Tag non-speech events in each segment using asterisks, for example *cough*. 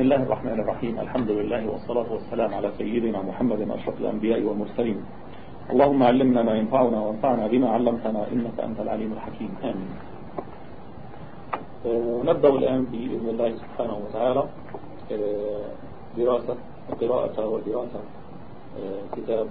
بسم الله الرحمن الرحيم. الحمد لله والصلاة والسلام على سيدنا محمد أشرف الأنبياء والمرسلين. اللهم علمنا ما ينفعنا وانفعنا بما علمتنا إنك أنت العليم الحكيم. آمين. آه، نبدأ الآن بإذن الله سبحانه وتعالى آه، دراسة قراءة ودراسة آه، كتاب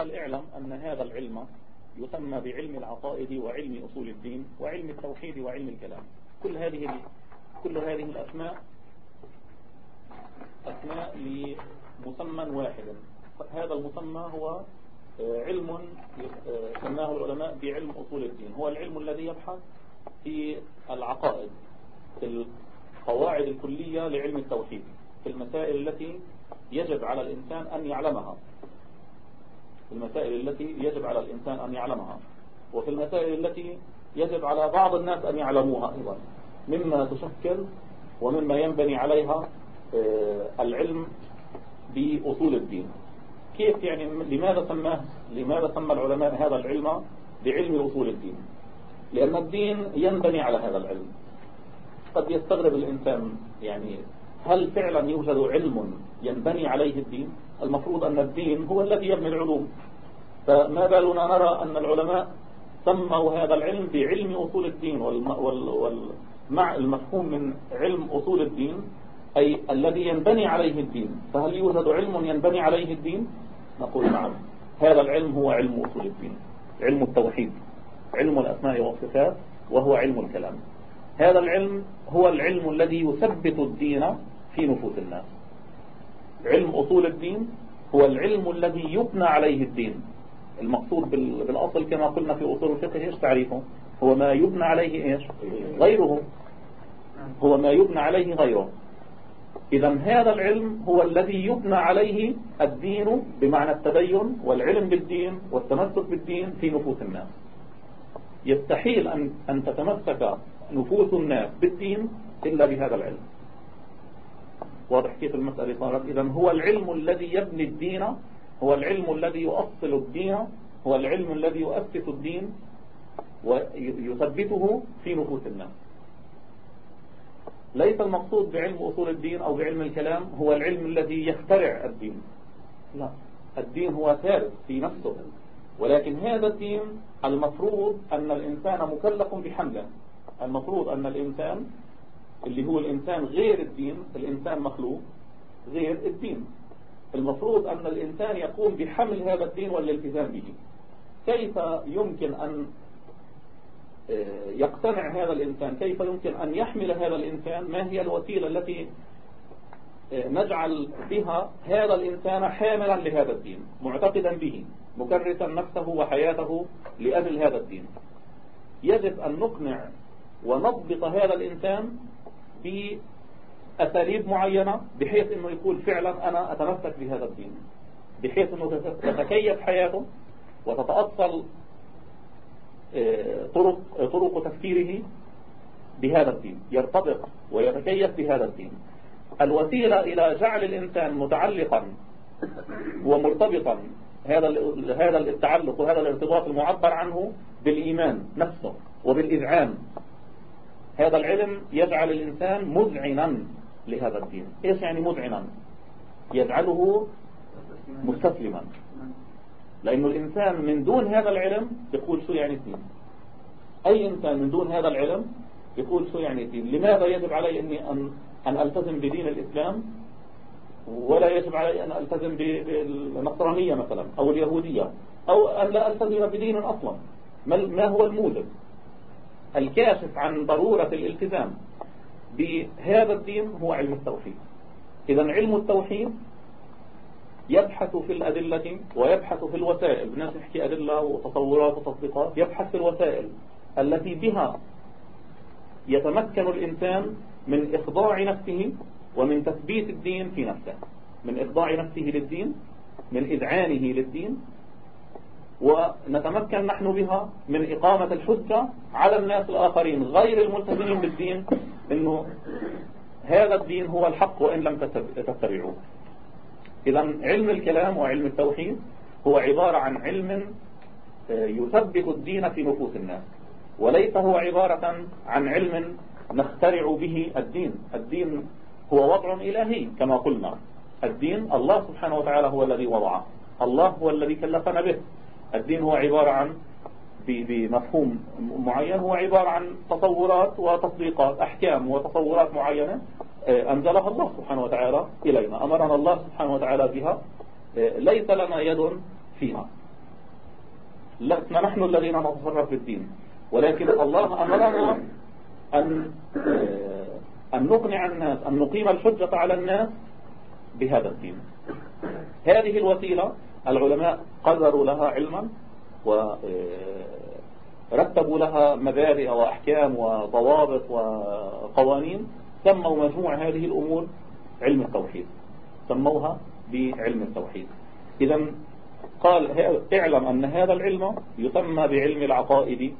قال اعلم أن هذا العلم يسمى بعلم العقائد وعلم أصول الدين وعلم التوحيد وعلم الكلام. كل هذه كل هذه الأسماء أسماء لمسمى واحد. هذا المسمى هو آه، علم آه، سماه العلماء بعلم أصول الدين. هو العلم الذي يبحث في العقائد في القواعد الكلية لعلم التوحيد في المسائل التي يجب على الإنسان أن يعلمها. المسائل التي يجب على الإنسان أن يعلمها وفي المسائل التي يجب على بعض الناس أن يعلموها أيضا. مما تشكل ومما ينبني عليها آه، العلم بأصول الدين. كيف يعني لماذا سماه لماذا سمى العلماء هذا العلم بعلم أصول الدين؟ لأن الدين ينبني على هذا العلم. قد يستغرب الإنسان يعني هل فعلا يوجد علم ينبني عليه الدين؟ المفروض أن الدين هو الذي يبني العلوم. فما بالنا نرى أن العلماء سموا هذا العلم بعلم أصول الدين والمع المفهوم من علم أصول الدين أي الذي ينبني عليه الدين. فهل يوجد علم ينبني عليه الدين؟ نقول نعم. هذا العلم هو علم أصول الدين علم التوحيد علم الأسماء والصفات وهو علم الكلام. هذا العلم هو العلم الذي يثبت الدين في نفوس الناس. علم أصول الدين هو العلم الذي يبنى عليه الدين. المقصود بالأصل كما قلنا في أصول الفقه إيش؟ تعريفه. هو ما يبنى عليه إيش؟ غيره. هو ما يبنى عليه غيره. إذا هذا العلم هو الذي يبنى عليه الدين بمعنى التدين والعلم بالدين والتمسك بالدين في نفوس الناس. يستحيل أن, أن تتمسك نفوس الناس بالدين إلا بهذا العلم. واضح كيف المسألة صارت. إذا هو العلم الذي يبني الدين هو العلم الذي يؤصل الدين هو العلم الذي يؤسس الدين ويثبته في نفوس الناس. ليس المقصود بعلم أصول الدين أو بعلم الكلام هو العلم الذي يخترع الدين. لا الدين هو ثابت في نفسه. ولكن هذا الدين المفروض أن الإنسان مكلف بحمله المفروض أن الإنسان اللي هو الإنسان غير الدين الإنسان مخلوق غير الدين. المفروض أن الإنسان يقوم بحمل هذا الدين والالتزام به. كيف يمكن أن آه، يقتنع هذا الإنسان؟ كيف يمكن أن يحمل هذا الإنسان؟ ما هي الوسيلة التي آه، نجعل بها هذا الإنسان حاملا لهذا الدين معتقدا به مكرسا نفسه وحياته لأجل هذا الدين؟ يجب أن نقنع ونضبط هذا الإنسان بأساليب معينة بحيث أنه يقول فعلا أنا أتمسك بهذا الدين. بحيث أنه تتكيف حياته وتتأصل آه، طرق, طرق تفكيره بهذا الدين. يرتبط ويتكيف بهذا الدين. الوسيلة إلى جعل الإنسان متعلقا ومرتبطا هذا هذا التعلق وهذا الارتباط المعبر عنه بالإيمان نفسه وبالإذعان. هذا العلم يجعل الإنسان مذعنا لهذا الدين. إيش يعني مذعنا؟ يجعله مستسلما. لأنه الإنسان من دون هذا العلم يقول شو يعني الدين؟ أي إنسان من دون هذا العلم يقول شو يعني الدين؟ لماذا يجب علي أني أن, أن ألتزم بدين الإسلام؟ ولا يجب علي أن ألتزم بالنصرانية مثلا أو اليهودية أو أن لا ألتزم بدين أصلا. ما هو الموجب؟ الكاشف عن ضرورة الالتزام بهذا الدين هو علم التوحيد. إذا علم التوحيد يبحث في الأدلة ويبحث في الوسائل. الناس يحكي أدلة وتصورات وتطبيقات يبحث في الوسائل التي بها يتمكن الإنسان من إخضاع نفسه ومن تثبيت الدين في نفسه. من إخضاع نفسه للدين من إذعانه للدين ونتمكن نحن بها من إقامة الحجة على الناس الآخرين غير الملتزمين بالدين أنه هذا الدين هو الحق وإن لم تتبعوه. إذا علم الكلام وعلم التوحيد هو عبارة عن علم آه، يثبت الدين في نفوس الناس وليس هو عبارة عن علم نخترع به الدين. الدين هو وضع إلهي كما قلنا. الدين الله سبحانه وتعالى هو الذي وضعه. الله هو الذي كلفنا به. الدين هو عبارة عن بمفهوم معين هو عبارة عن تصورات وتطبيقات أحكام وتصورات معينة آه، أنزلها الله سبحانه وتعالى إلينا أمرنا الله سبحانه وتعالى بها آه، ليس لنا يد فيها لسنا نحن الذين نتصرف بالدين ولكن الله أمرنا أن آه، أن نقنع الناس أن نقيم الحجة على الناس بهذا الدين. هذه الوسيلة العلماء قدروا لها علما ورتبوا لها مبادئ وأحكام وضوابط وقوانين سموا مجموع هذه الأمور علم التوحيد. سموها بعلم التوحيد. إذا قال اعلم أن هذا العلم يسمى بعلم العقائد.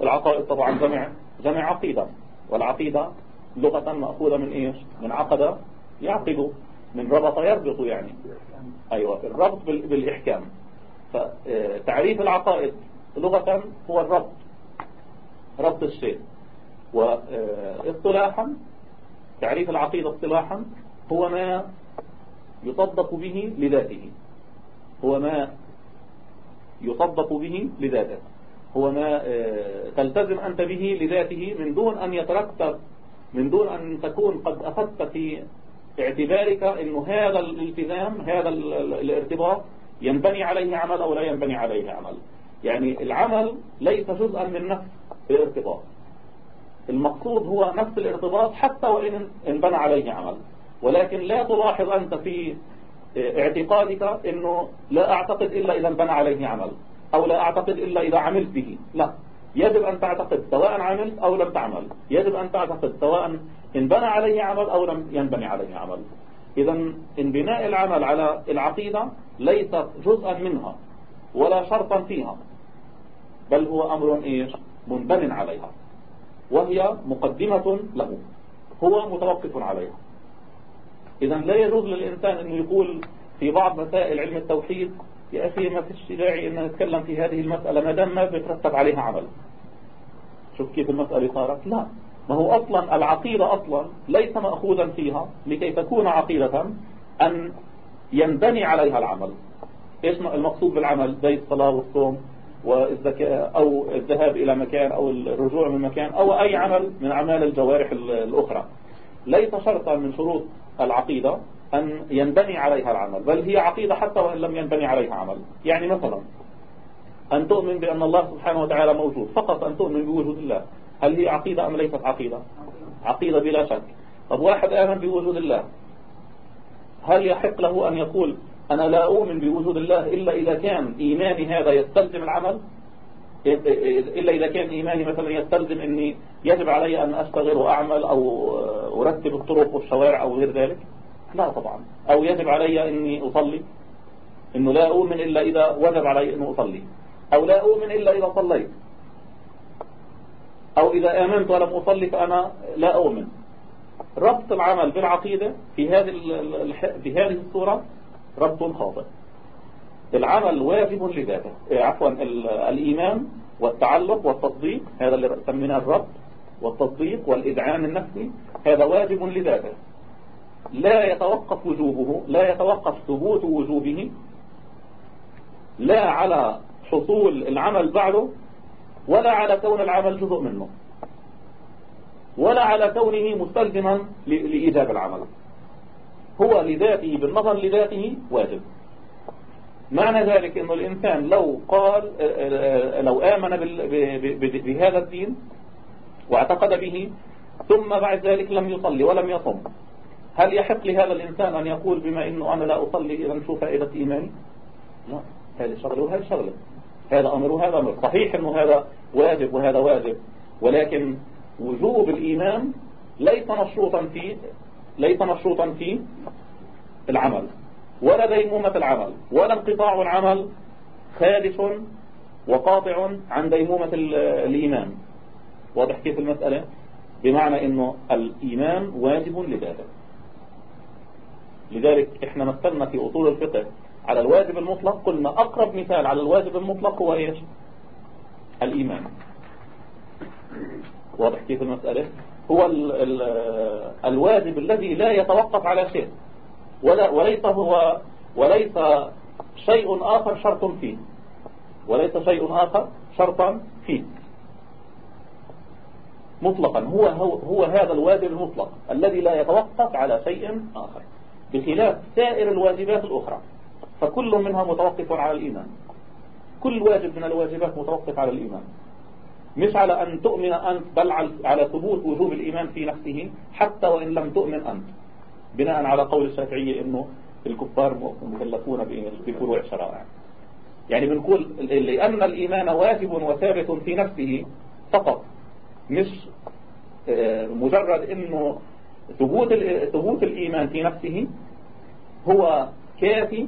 العقائد طبعا جمع جمع عقيدة. والعقيدة لغة مأخوذة من إيش؟ من عقد يعقد. من ربط يربط يعني. أيوة الربط بالإحكام. فتعريف العقائد لغة هو الربط. ربط الشيء. واصطلاحا تعريف العقيدة اصطلاحا هو ما يطبق به لذاته. هو ما يطبق به لذاته. هو ما آه، تلتزم أنت به لذاته من دون أن يترتب من دون أن تكون قد أخذت في اعتبارك أنه هذا الالتزام هذا الارتباط ينبني عليه عمل أو لا ينبني عليه عمل. يعني العمل ليس جزءا من نفس الارتباط. المقصود هو نفس الارتباط حتى وإن انبنى عليه عمل. ولكن لا تلاحظ أنت في اعتقادك أنه لا أعتقد إلا إذا انبنى عليه عمل أو لا أعتقد إلا إذا عملت به. لا. يجب أن تعتقد سواء عملت أو لم تعمل. يجب أن تعتقد سواء انبنى عليه عمل أو لم ينبني عليه عمل. إذا انبناء العمل على العقيدة ليس جزءا منها ولا شرطا فيها بل هو أمر إيش؟ منبن عليها وهي مقدمة له هو متوقف عليها. إذا لا يجوز للإنسان أنه يقول في بعض مسائل علم التوحيد يا أخي ما فيش داعي أن نتكلم في هذه المسألة ما دام ما بيترتب عليها عمل. شوف كيف المسألة صارت. لا. ما هو أصلا العقيدة أصلا ليس مأخوذا فيها لكي تكون عقيدة أن ينبني عليها العمل. إيش المقصود بالعمل؟ زي الصلاة والصوم والزكاة أو الذهاب إلى مكان أو الرجوع من مكان أو أي عمل من أعمال الجوارح الأخرى. ليس شرطا من شروط العقيدة أن ينبني عليها العمل بل هي عقيدة حتى وإن لم ينبني عليها عمل. يعني مثلا أن تؤمن بأن الله سبحانه وتعالى موجود فقط أن تؤمن بوجود الله. هل هي عقيدة أم ليست عقيدة؟ عقيدة بلا شك. طب واحد آمن بوجود الله هل يحق له أن يقول أنا لا أؤمن بوجود الله إلا إذا كان إيماني هذا يستلزم العمل؟ إلا إذا كان إيماني مثلا يستلزم أني يجب علي أن أشتغل وأعمل أو أرتب الطرق والشوارع أو غير ذلك؟ لا طبعا. أو يجب علي أني أصلي أنه لا أؤمن إلا إذا وجب علي أنه أصلي. أو لا أؤمن إلا إذا صليت. أو إذا آمنت ولم أصلي فأنا لا أؤمن. ربط العمل بالعقيدة في هذه في هذه الصورة ربط خاطئ. العمل واجب لذاته. إيه، عفوا الإيمان والتعلق والتصديق هذا اللي سميناه الربط والتصديق والإدعام النفسي هذا واجب لذاته. لا يتوقف وجوبه لا يتوقف ثبوت وجوبه لا على حصول العمل بعده ولا على كون العمل جزء منه. ولا على كونه مستلزما لإيجاب العمل. هو لذاته بالنظر لذاته واجب. معنى ذلك أن الإنسان لو قال لو آمن بهذا الدين واعتقد به ثم بعد ذلك لم يصلي ولم يصم هل يحق لهذا الإنسان أن يقول بما أنه أنا لا أصلي إذا شو فائدة إيماني؟ لا. هذه شغلة وهذه شغلة. هذا أمر وهذا أمر صحيح أنه هذا واجب وهذا واجب. ولكن وجوب الإيمان ليس مشروطا في ليس مشروطا في العمل. ولا ديمومة العمل ولا انقطاع العمل خالص وقاطع عن ديمومة الإيمان. واضح كيف المسألة؟ بمعنى إنه الإيمان واجب لذاته. لذلك إحنا مثلنا في أصول الفقه على الواجب المطلق قلنا أقرب مثال على الواجب المطلق هو إيش؟ الإيمان. واضح كيف المسألة؟ هو ال ال الواجب الذي لا يتوقف على شيء. ولا وليس هو وليس شيء آخر شرط فيه. وليس شيء آخر شرطا فيه. مطلقا. هو, هو, هو هذا الواجب المطلق الذي لا يتوقف على شيء آخر. بخلاف سائر الواجبات الأخرى. فكل منها متوقف على الإيمان. كل واجب من الواجبات متوقف على الإيمان. مش على أن تؤمن أنت بل على ثبوت وجوب الإيمان في نفسه حتى وإن لم تؤمن أنت. بناء على قول الشافعية إنه الكفار مكلفون بفروع شرائع. يعني بنقول لأن الإيمان واجب وثابت في نفسه فقط مش آه، مجرد إنه ثبوت ثبوت الإيمان في نفسه هو كافي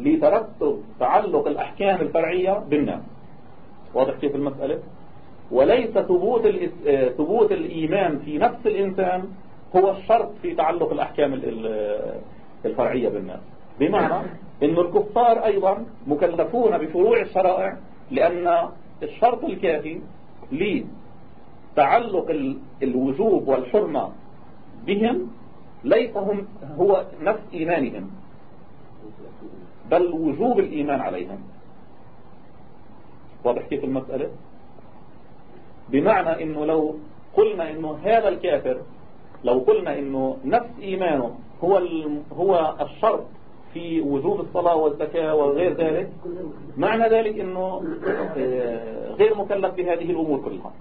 لترتب تعلق الأحكام الفرعية بالناس. واضح كيف المسألة؟ وليس ثبوت ثبوت الإيمان في نفس الإنسان هو الشرط في تعلق الأحكام الفرعية بالناس. بمعنى أن الكفار أيضا مكلفون بفروع الشرائع لأن الشرط الكافي لتعلق الوجوب والحرمة بهم ليس هم هو نفس إيمانهم. بل وجوب الإيمان عليهم. واضح كيف المسألة؟ بمعنى إنه لو قلنا إنه هذا الكافر لو قلنا إنه نفس إيمانه هو هو الشرط في وجوب الصلاة والزكاة وغير ذلك معنى ذلك إنه آه، غير مكلف بهذه الأمور كلها.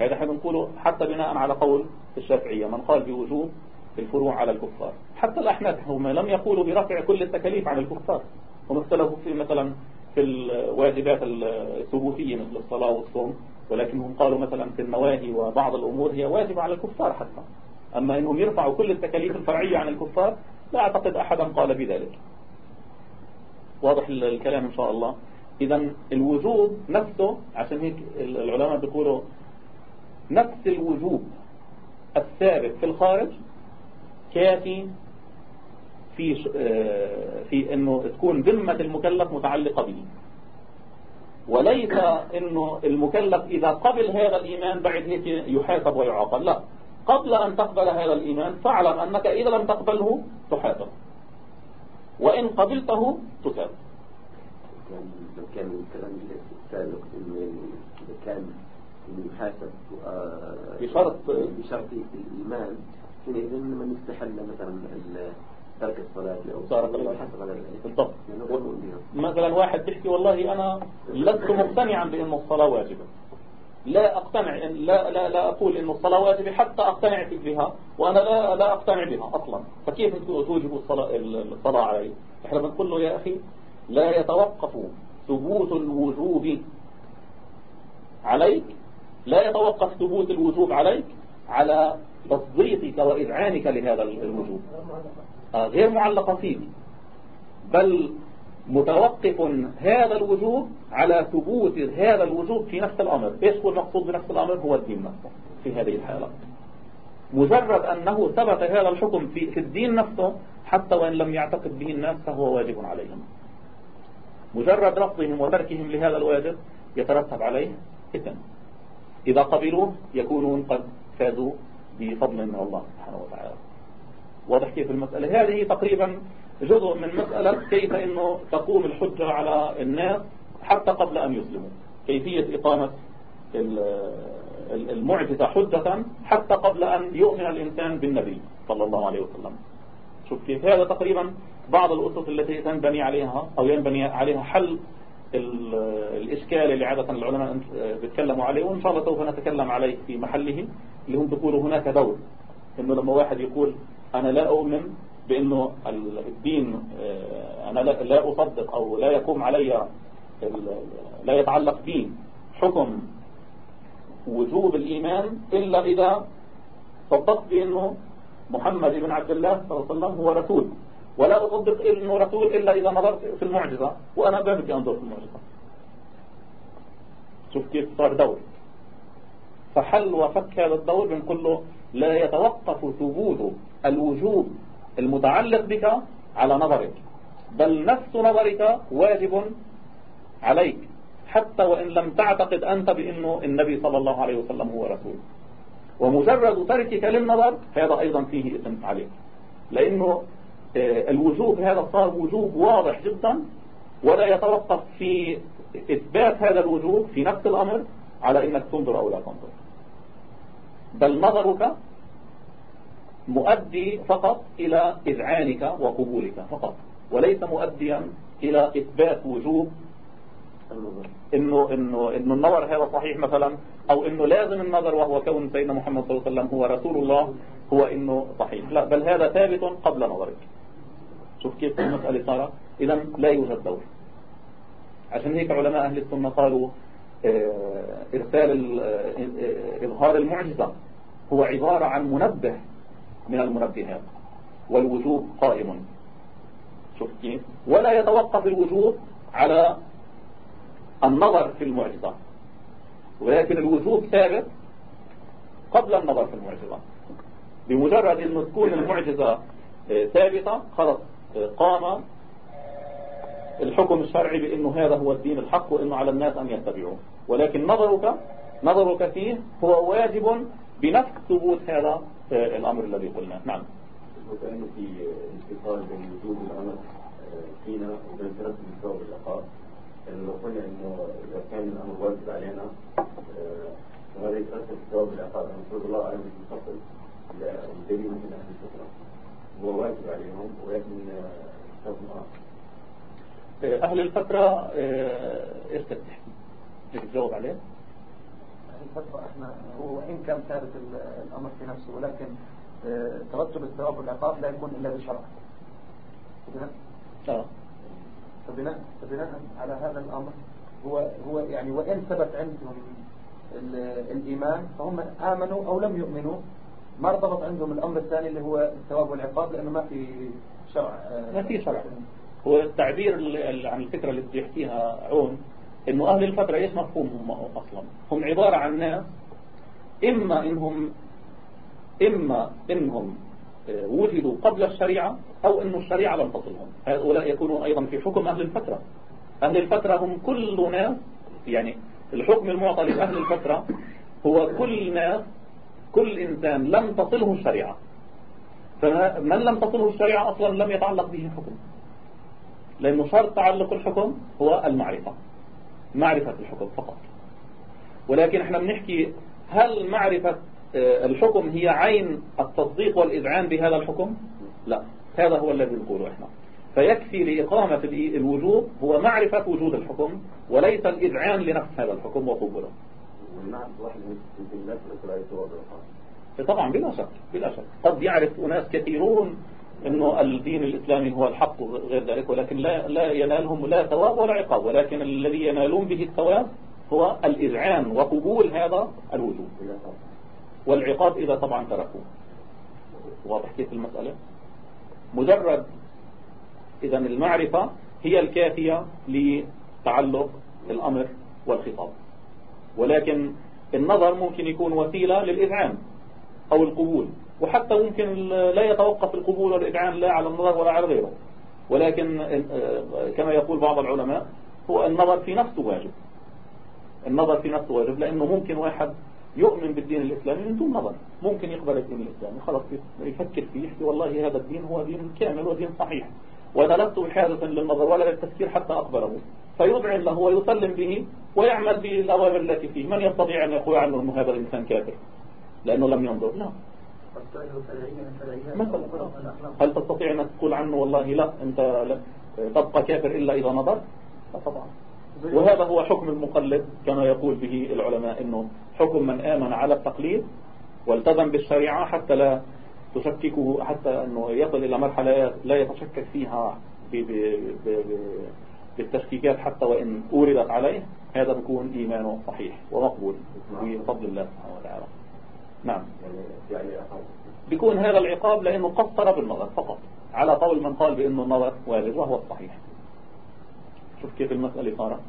هذا إحنا بنقوله حتى بناء على قول الشافعية من قال بوجوب الفروع على الكفار. حتى الأحناف هم لم يقولوا برفع كل التكاليف عن الكفار. هم اختلفوا في مثلا في الواجبات الثبوتية مثل الصلاة والصوم ولكنهم قالوا مثلا في النواهي وبعض الأمور هي واجبة على الكفار حتى. أما أنهم يرفعوا كل التكاليف الفرعية عن الكفار لا أعتقد أحدا قال بذلك. واضح الكلام إن شاء الله. إذا الوجوب نفسه عشان هيك العلماء بيقولوا نفس الوجوب الثابت في الخارج كافي في آه، في إنه تكون ذمة المكلف متعلقة به. وليس إنه المكلف إذا قبل هذا الإيمان بعد هيك يحاسب ويعاقب. لا. قبل أن تقبل هذا الإيمان فاعلم أنك إذا لم تقبله تحاسب. وإن قبلته تثاب لو كان الكلام السابق إنه كان يحاسب آه، بشرط بشرط الإيمان حينئذ من استحل مثلا ترك الصلاة أو صار بالضبط. مثلا واحد بيحكي والله أنا لست مقتنعا بأن الصلاة واجبة. لا أقتنع لا لا لا أقول إن الصلاة واجبة حتى أقتنع بها وأنا لا لا أقتنع بها أصلا. فكيف توجب الصلاة الصلاة علي؟ إحنا بنقول له يا أخي لا يتوقف ثبوت الوجوب عليك لا يتوقف ثبوت الوجوب عليك على تصديقك وإذعانك لهذا الوجوب آه، غير معلقة فيه بل متوقف هذا الوجوب على ثبوت هذا الوجوب في نفس الأمر. إيش هو المقصود بنفس الأمر؟ هو الدين نفسه في هذه الحالة. مجرد أنه ثبت هذا الحكم في, في الدين نفسه حتى وإن لم يعتقد به الناس فهو واجب عليهم. مجرد رفضهم وتركهم لهذا الواجب يترتب عليه إثم إذا قبلوه يكونون قد فازوا بفضل من الله سبحانه وتعالى. واضح كيف المسألة؟ هذه تقريبا جزء من مسألة كيف أنه تقوم الحجة على الناس حتى قبل أن يسلموا. كيفية إقامة المعجزة حجة حتى قبل أن يؤمن الإنسان بالنبي صلى الله عليه وسلم. شوف كيف هذا تقريبا بعض الأسس التي تنبني عليها أو ينبني عليها حل الإشكال اللي عادة العلماء بيتكلموا عليه وإن شاء الله سوف نتكلم عليه في محله اللي هم بيقولوا هناك دور. إنه لما واحد يقول أنا لا أؤمن بأنه الدين آه، أنا لا أصدق أو لا يقوم علي لا يتعلق بي حكم وجوب الإيمان إلا إذا صدقت بأنه محمد بن عبد الله صلى الله عليه وسلم هو رسول. ولا أصدق أنه رسول إلا إذا نظرت في المعجزة وأنا بمتي أنظر في المعجزة. شوف كيف صار دور. فحل وفك هذا الدور بنقول له لا يتوقف ثبوت الوجوب المتعلق بك على نظرك بل نفس نظرك واجب عليك حتى وإن لم تعتقد أنت بأنه النبي صلى الله عليه وسلم هو رسول. ومجرد تركك للنظر هذا أيضا فيه إثم عليك. لأنه الوجوب هذا صار وجوب واضح جدا ولا يتوقف في إثبات هذا الوجوب في نفس الأمر على أنك تنظر أو لا تنظر. بل نظرك مؤدي فقط إلى إذعانك وقبولك فقط وليس مؤديا إلى إثبات وجوب إنه, إنه, إنه النظر هذا صحيح مثلا أو إنه لازم النظر وهو كون سيدنا محمد صلى الله عليه وسلم هو رسول الله هو إنه صحيح. لا بل هذا ثابت قبل نظرك. شوف كيف المسألة صارت. إذا لا يوجد دور عشان هيك علماء أهل السنة قالوا آه، إرسال آه، إظهار المعجزة هو عبارة عن منبه من المنبهات. والوجوب قائم. شوف كيف. ولا يتوقف الوجوب على النظر في المعجزة. ولكن الوجوب ثابت قبل النظر في المعجزة. بمجرد أن تكون المعجزة آه، ثابتة خلص آه، قام الحكم الشرعي بأنه هذا هو الدين الحق وأنه على الناس أن يتبعوه. ولكن نظرك نظرك فيه هو واجب بنفس ثبوت هذا آه، الأمر الذي قلناه نعم. وكأنه في انتقال بين وجود الأمر فينا وبين الثواب العقاب إنه إذا كان الأمر واجب علينا وهذا يترتب الثواب العقاب المفروض الله أعلم من أهل الفترة هو واجب عليهم ولكن أهل الفترة تحكي؟ إيش تجاوب عليه؟ أهل الفترة إحنا هو وإن كان ثابت الأمر في نفسه ولكن ترتب الثواب والعقاب لا يكون إلا بشرع. آه فبناء, فبناء على هذا الأمر هو, هو يعني وإن ثبت عندهم الإيمان فهم آمنوا أو لم يؤمنوا ما ارتبط عندهم الأمر الثاني اللي هو الثواب والعقاب لأنه ما في شرع ما في شرع. هو التعبير عن الفكرة اللي بده يحكيها عون إنه أهل الفترة إيش مفهومهم أصلا؟ هم عبارة عن ناس إما إنهم إما إنهم وجدوا قبل الشريعة أو أن الشريعة لم تصلهم هؤلاء يكونون أيضا في حكم أهل الفترة. أهل الفترة هم كل ناس يعني الحكم المعطى لأهل الفترة هو كل ناس كل إنسان لم تصله الشريعة. فمن لم تصله الشريعة أصلا لم يتعلق به حكم لأنه شرط تعلق الحكم هو المعرفة معرفة الحكم فقط. ولكن إحنا بنحكي هل معرفة الحكم هي عين التصديق والإذعان بهذا الحكم؟ لا هذا هو الذي نقوله إحنا. فيكفي لإقامة الوجوب هو معرفة وجود الحكم وليس الإذعان لنفس هذا الحكم وقبوله طبعا بلا شك بلا شك. قد يعرف أناس كثيرون أنه الدين الإسلامي هو الحق وغير ذلك ولكن لا لا ينالهم لا ثواب ولا عقاب ولكن الذي ينالون به الثواب هو الإذعان وقبول هذا الوجوب. والعقاب إذا طبعا تركوه. واضح كيف المسألة؟ مجرد إذا المعرفة هي الكافية لتعلق الأمر والخطاب. ولكن النظر ممكن يكون وسيلة للإذعان أو القبول. وحتى ممكن لا يتوقف القبول والإذعان لا على النظر ولا على غيره. ولكن كما يقول بعض العلماء هو النظر في نفسه واجب. النظر في نفسه واجب لأنه ممكن واحد يؤمن بالدين الإسلامي من دون نظر. ممكن يقبل الدين الإسلامي. خلاص يفكر فيه يحكي والله هذا الدين هو دين كامل ودين صحيح. وأنا لست بحاجة للنظر ولا للتفكير حتى أقبله. فيذعن له ويسلم به ويعمل بالأوامر التي فيه. من يستطيع أن يقول عنه أنه هذا الإنسان كافر؟ لأنه لم ينظر. لا. مثلا. هل تستطيع أن تقول عنه والله لا أنت لا تبقى كافر إلا إذا نظر؟ لا طبعا. وهذا هو حكم المقلد كما يقول به العلماء أنه حكم من آمن على التقليد والتزم بالشريعة حتى لا تشككه حتى أنه يصل إلى مرحلة لا يتشكك فيها بالتشكيكات حتى وإن أوردت عليه هذا بيكون إيمانه صحيح ومقبول بفضل الله سبحانه وتعالى. نعم. بيكون هذا العقاب لأنه قصر بالنظر فقط على قول من قال بأنه النظر واجب وهو الصحيح. شوف كيف المسألة صارت.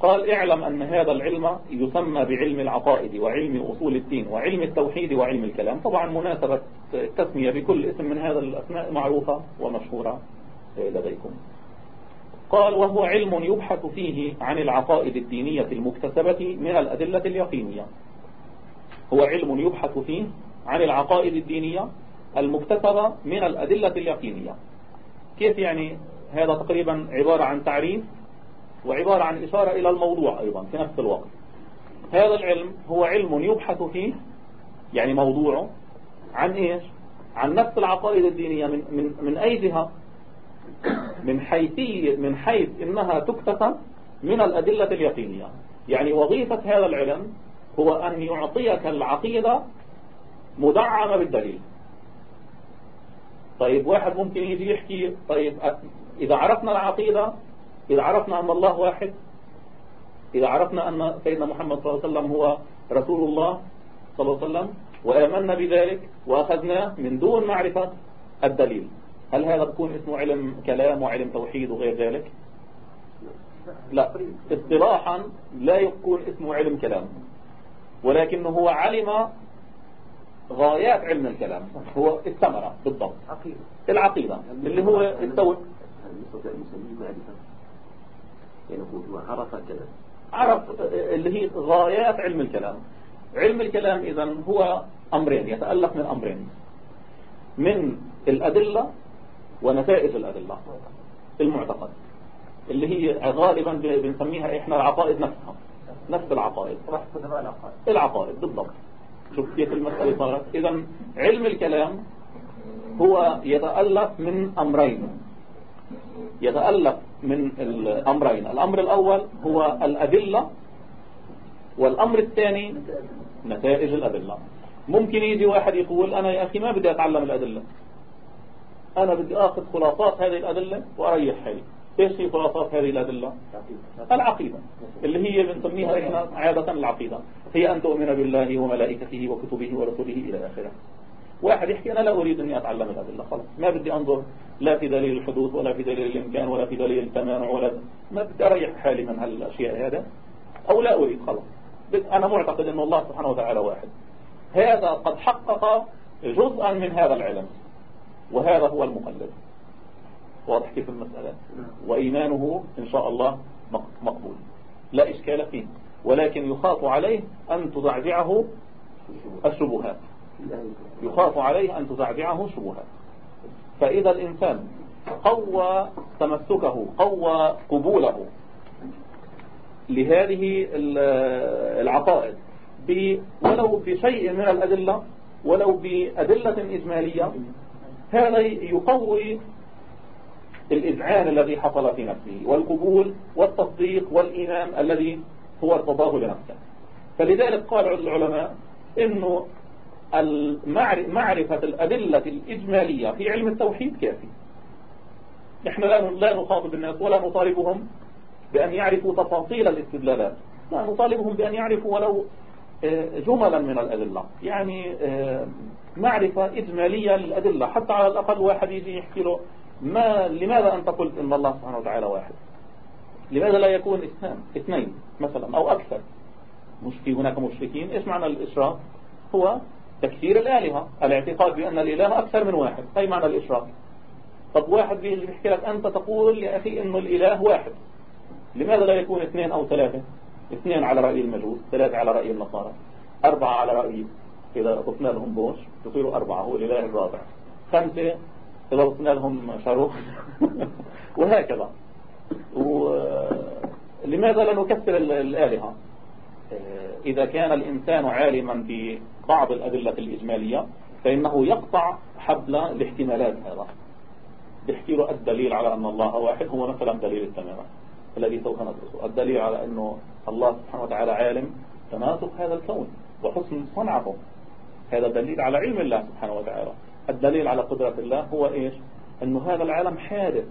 قال اعلم أن هذا العلم يسمى بعلم العقائد وعلم أصول الدين وعلم التوحيد وعلم الكلام. طبعا مناسبة التسمية بكل اسم من هذا الأسماء معروفة ومشهورة لديكم. قال وهو علم يبحث فيه عن العقائد الدينية المكتسبة من الأدلة اليقينية. هو علم يبحث فيه عن العقائد الدينية المكتسبة من الأدلة اليقينية. كيف يعني هذا تقريبا عبارة عن تعريف؟ وعبارة عن إشارة إلى الموضوع أيضا في نفس الوقت. هذا العلم هو علم يبحث فيه يعني موضوعه عن إيش؟ عن نفس العقائد الدينية من, من, من أي جهة؟ من حيثية من حيث إنها تكتسب من الأدلة اليقينية. يعني وظيفة هذا العلم هو أن يعطيك العقيدة مدعمة بالدليل. طيب واحد ممكن يجي يحكي طيب إذا عرفنا العقيدة إذا عرفنا أن الله واحد إذا عرفنا أن سيدنا محمد صلى الله عليه وسلم هو رسول الله صلى الله عليه وسلم وآمنا بذلك وأخذناه من دون معرفة الدليل. هل هذا بكون اسمه علم كلام وعلم توحيد وغير ذلك؟ لا. اصطلاحا لا يكون اسمه علم كلام ولكنه هو علم غايات علم الكلام. هو الثمرة بالضبط. العقيدة اللي هو التو... هو عرف كذا عرف اللي هي غايات علم الكلام. علم الكلام إذا هو أمرين يتألف من أمرين. من الأدلة ونتائج الأدلة المعتقد. اللي هي غالبا بنسميها إحنا العقائد نفسها. نفس العقائد. العقائد. بالضبط. شوف كيف المسألة صارت. إذا علم الكلام هو يتألف من أمرين. يتألف من الأمرين. الأمر الأول هو الأدلة والأمر الثاني نتائج الأدلة. ممكن يجي واحد يقول أنا يا أخي ما بدي أتعلم الأدلة. أنا بدي أخذ خلاصات هذه الأدلة وأريح حالي إيش هي خلاصات هذه الأدلة؟ العقيدة. اللي هي بنسميها إحنا عادة العقيدة. هي أن تؤمن بالله وملائكته وكتبه ورسله إلى آخره. واحد يحكي أنا لا أريد أني أتعلم الأدلة خلاص. ما بدي أنظر لا في دليل الحدوث ولا في دليل الإمكان ولا في دليل التمانع ولا ما بدي أريح حالي من هالأشياء هذا أو لا أريد خلاص. أنا معتقد أن الله سبحانه وتعالى واحد. هذا قد حقق جزءا من هذا العلم وهذا هو المقلد. واضح كيف المسألة؟ وإيمانه إن شاء الله مقبول. لا إشكال فيه. ولكن يخاف عليه أن تزعزعه الشبهات. يخاف عليه أن تزعزعه الشبهات فإذا الإنسان قوى تمسكه قوى قبوله لهذه العقائد ولو بشيء من الأدلة ولو بأدلة إجمالية هذا يقوي الإذعان الذي حصل في نفسه والقبول والتصديق والإيمان الذي هو ارتضاه لنفسه. فلذلك قال العلماء إنه معرفة الأدلة الإجمالية في علم التوحيد كافي. نحن لا نخاطب الناس ولا نطالبهم بأن يعرفوا تفاصيل الاستدلالات. لا نطالبهم بأن يعرفوا ولو آه، جملا من الأدلة. يعني آه، معرفة إجمالية للأدلة. حتى على الأقل واحد يجي يحكي له ما لماذا أنت قلت إن الله سبحانه وتعالى واحد؟ لماذا لا يكون اثنان اثنين مثلا أو أكثر؟ مش في هناك مشركين. إيش معنى الإشراك؟ هو تكثير الآلهة. الاعتقاد بأن الإله أكثر من واحد. أي معنى الإشراك طب واحد بيجي بيحكي لك أنت تقول يا أخي إنه الإله واحد. لماذا لا يكون اثنين أو ثلاثة؟ اثنين على رأي المجوس ثلاثة على رأي النصارى أربعة على رأي إذا ضفنا لهم بوش تصيروا أربعة هو الإله الرابع. خمسة إذا ضفنا لهم شاروخ. *laughs* وهكذا. ولماذا لا نكثر الآلهة؟ إذا كان الإنسان عالما بعض الأدلة الإجمالية فإنه يقطع حبل الاحتمالات هذا بيحكي له الدليل على أن الله واحد هو مثلا دليل التمامة الذي سوف ندرسه الدليل على أنه الله سبحانه وتعالى عالم تناسق هذا الكون وحسن صنعته هذا دليل على علم الله سبحانه وتعالى. الدليل على قدرة الله هو إيش؟ أنه هذا العالم حادث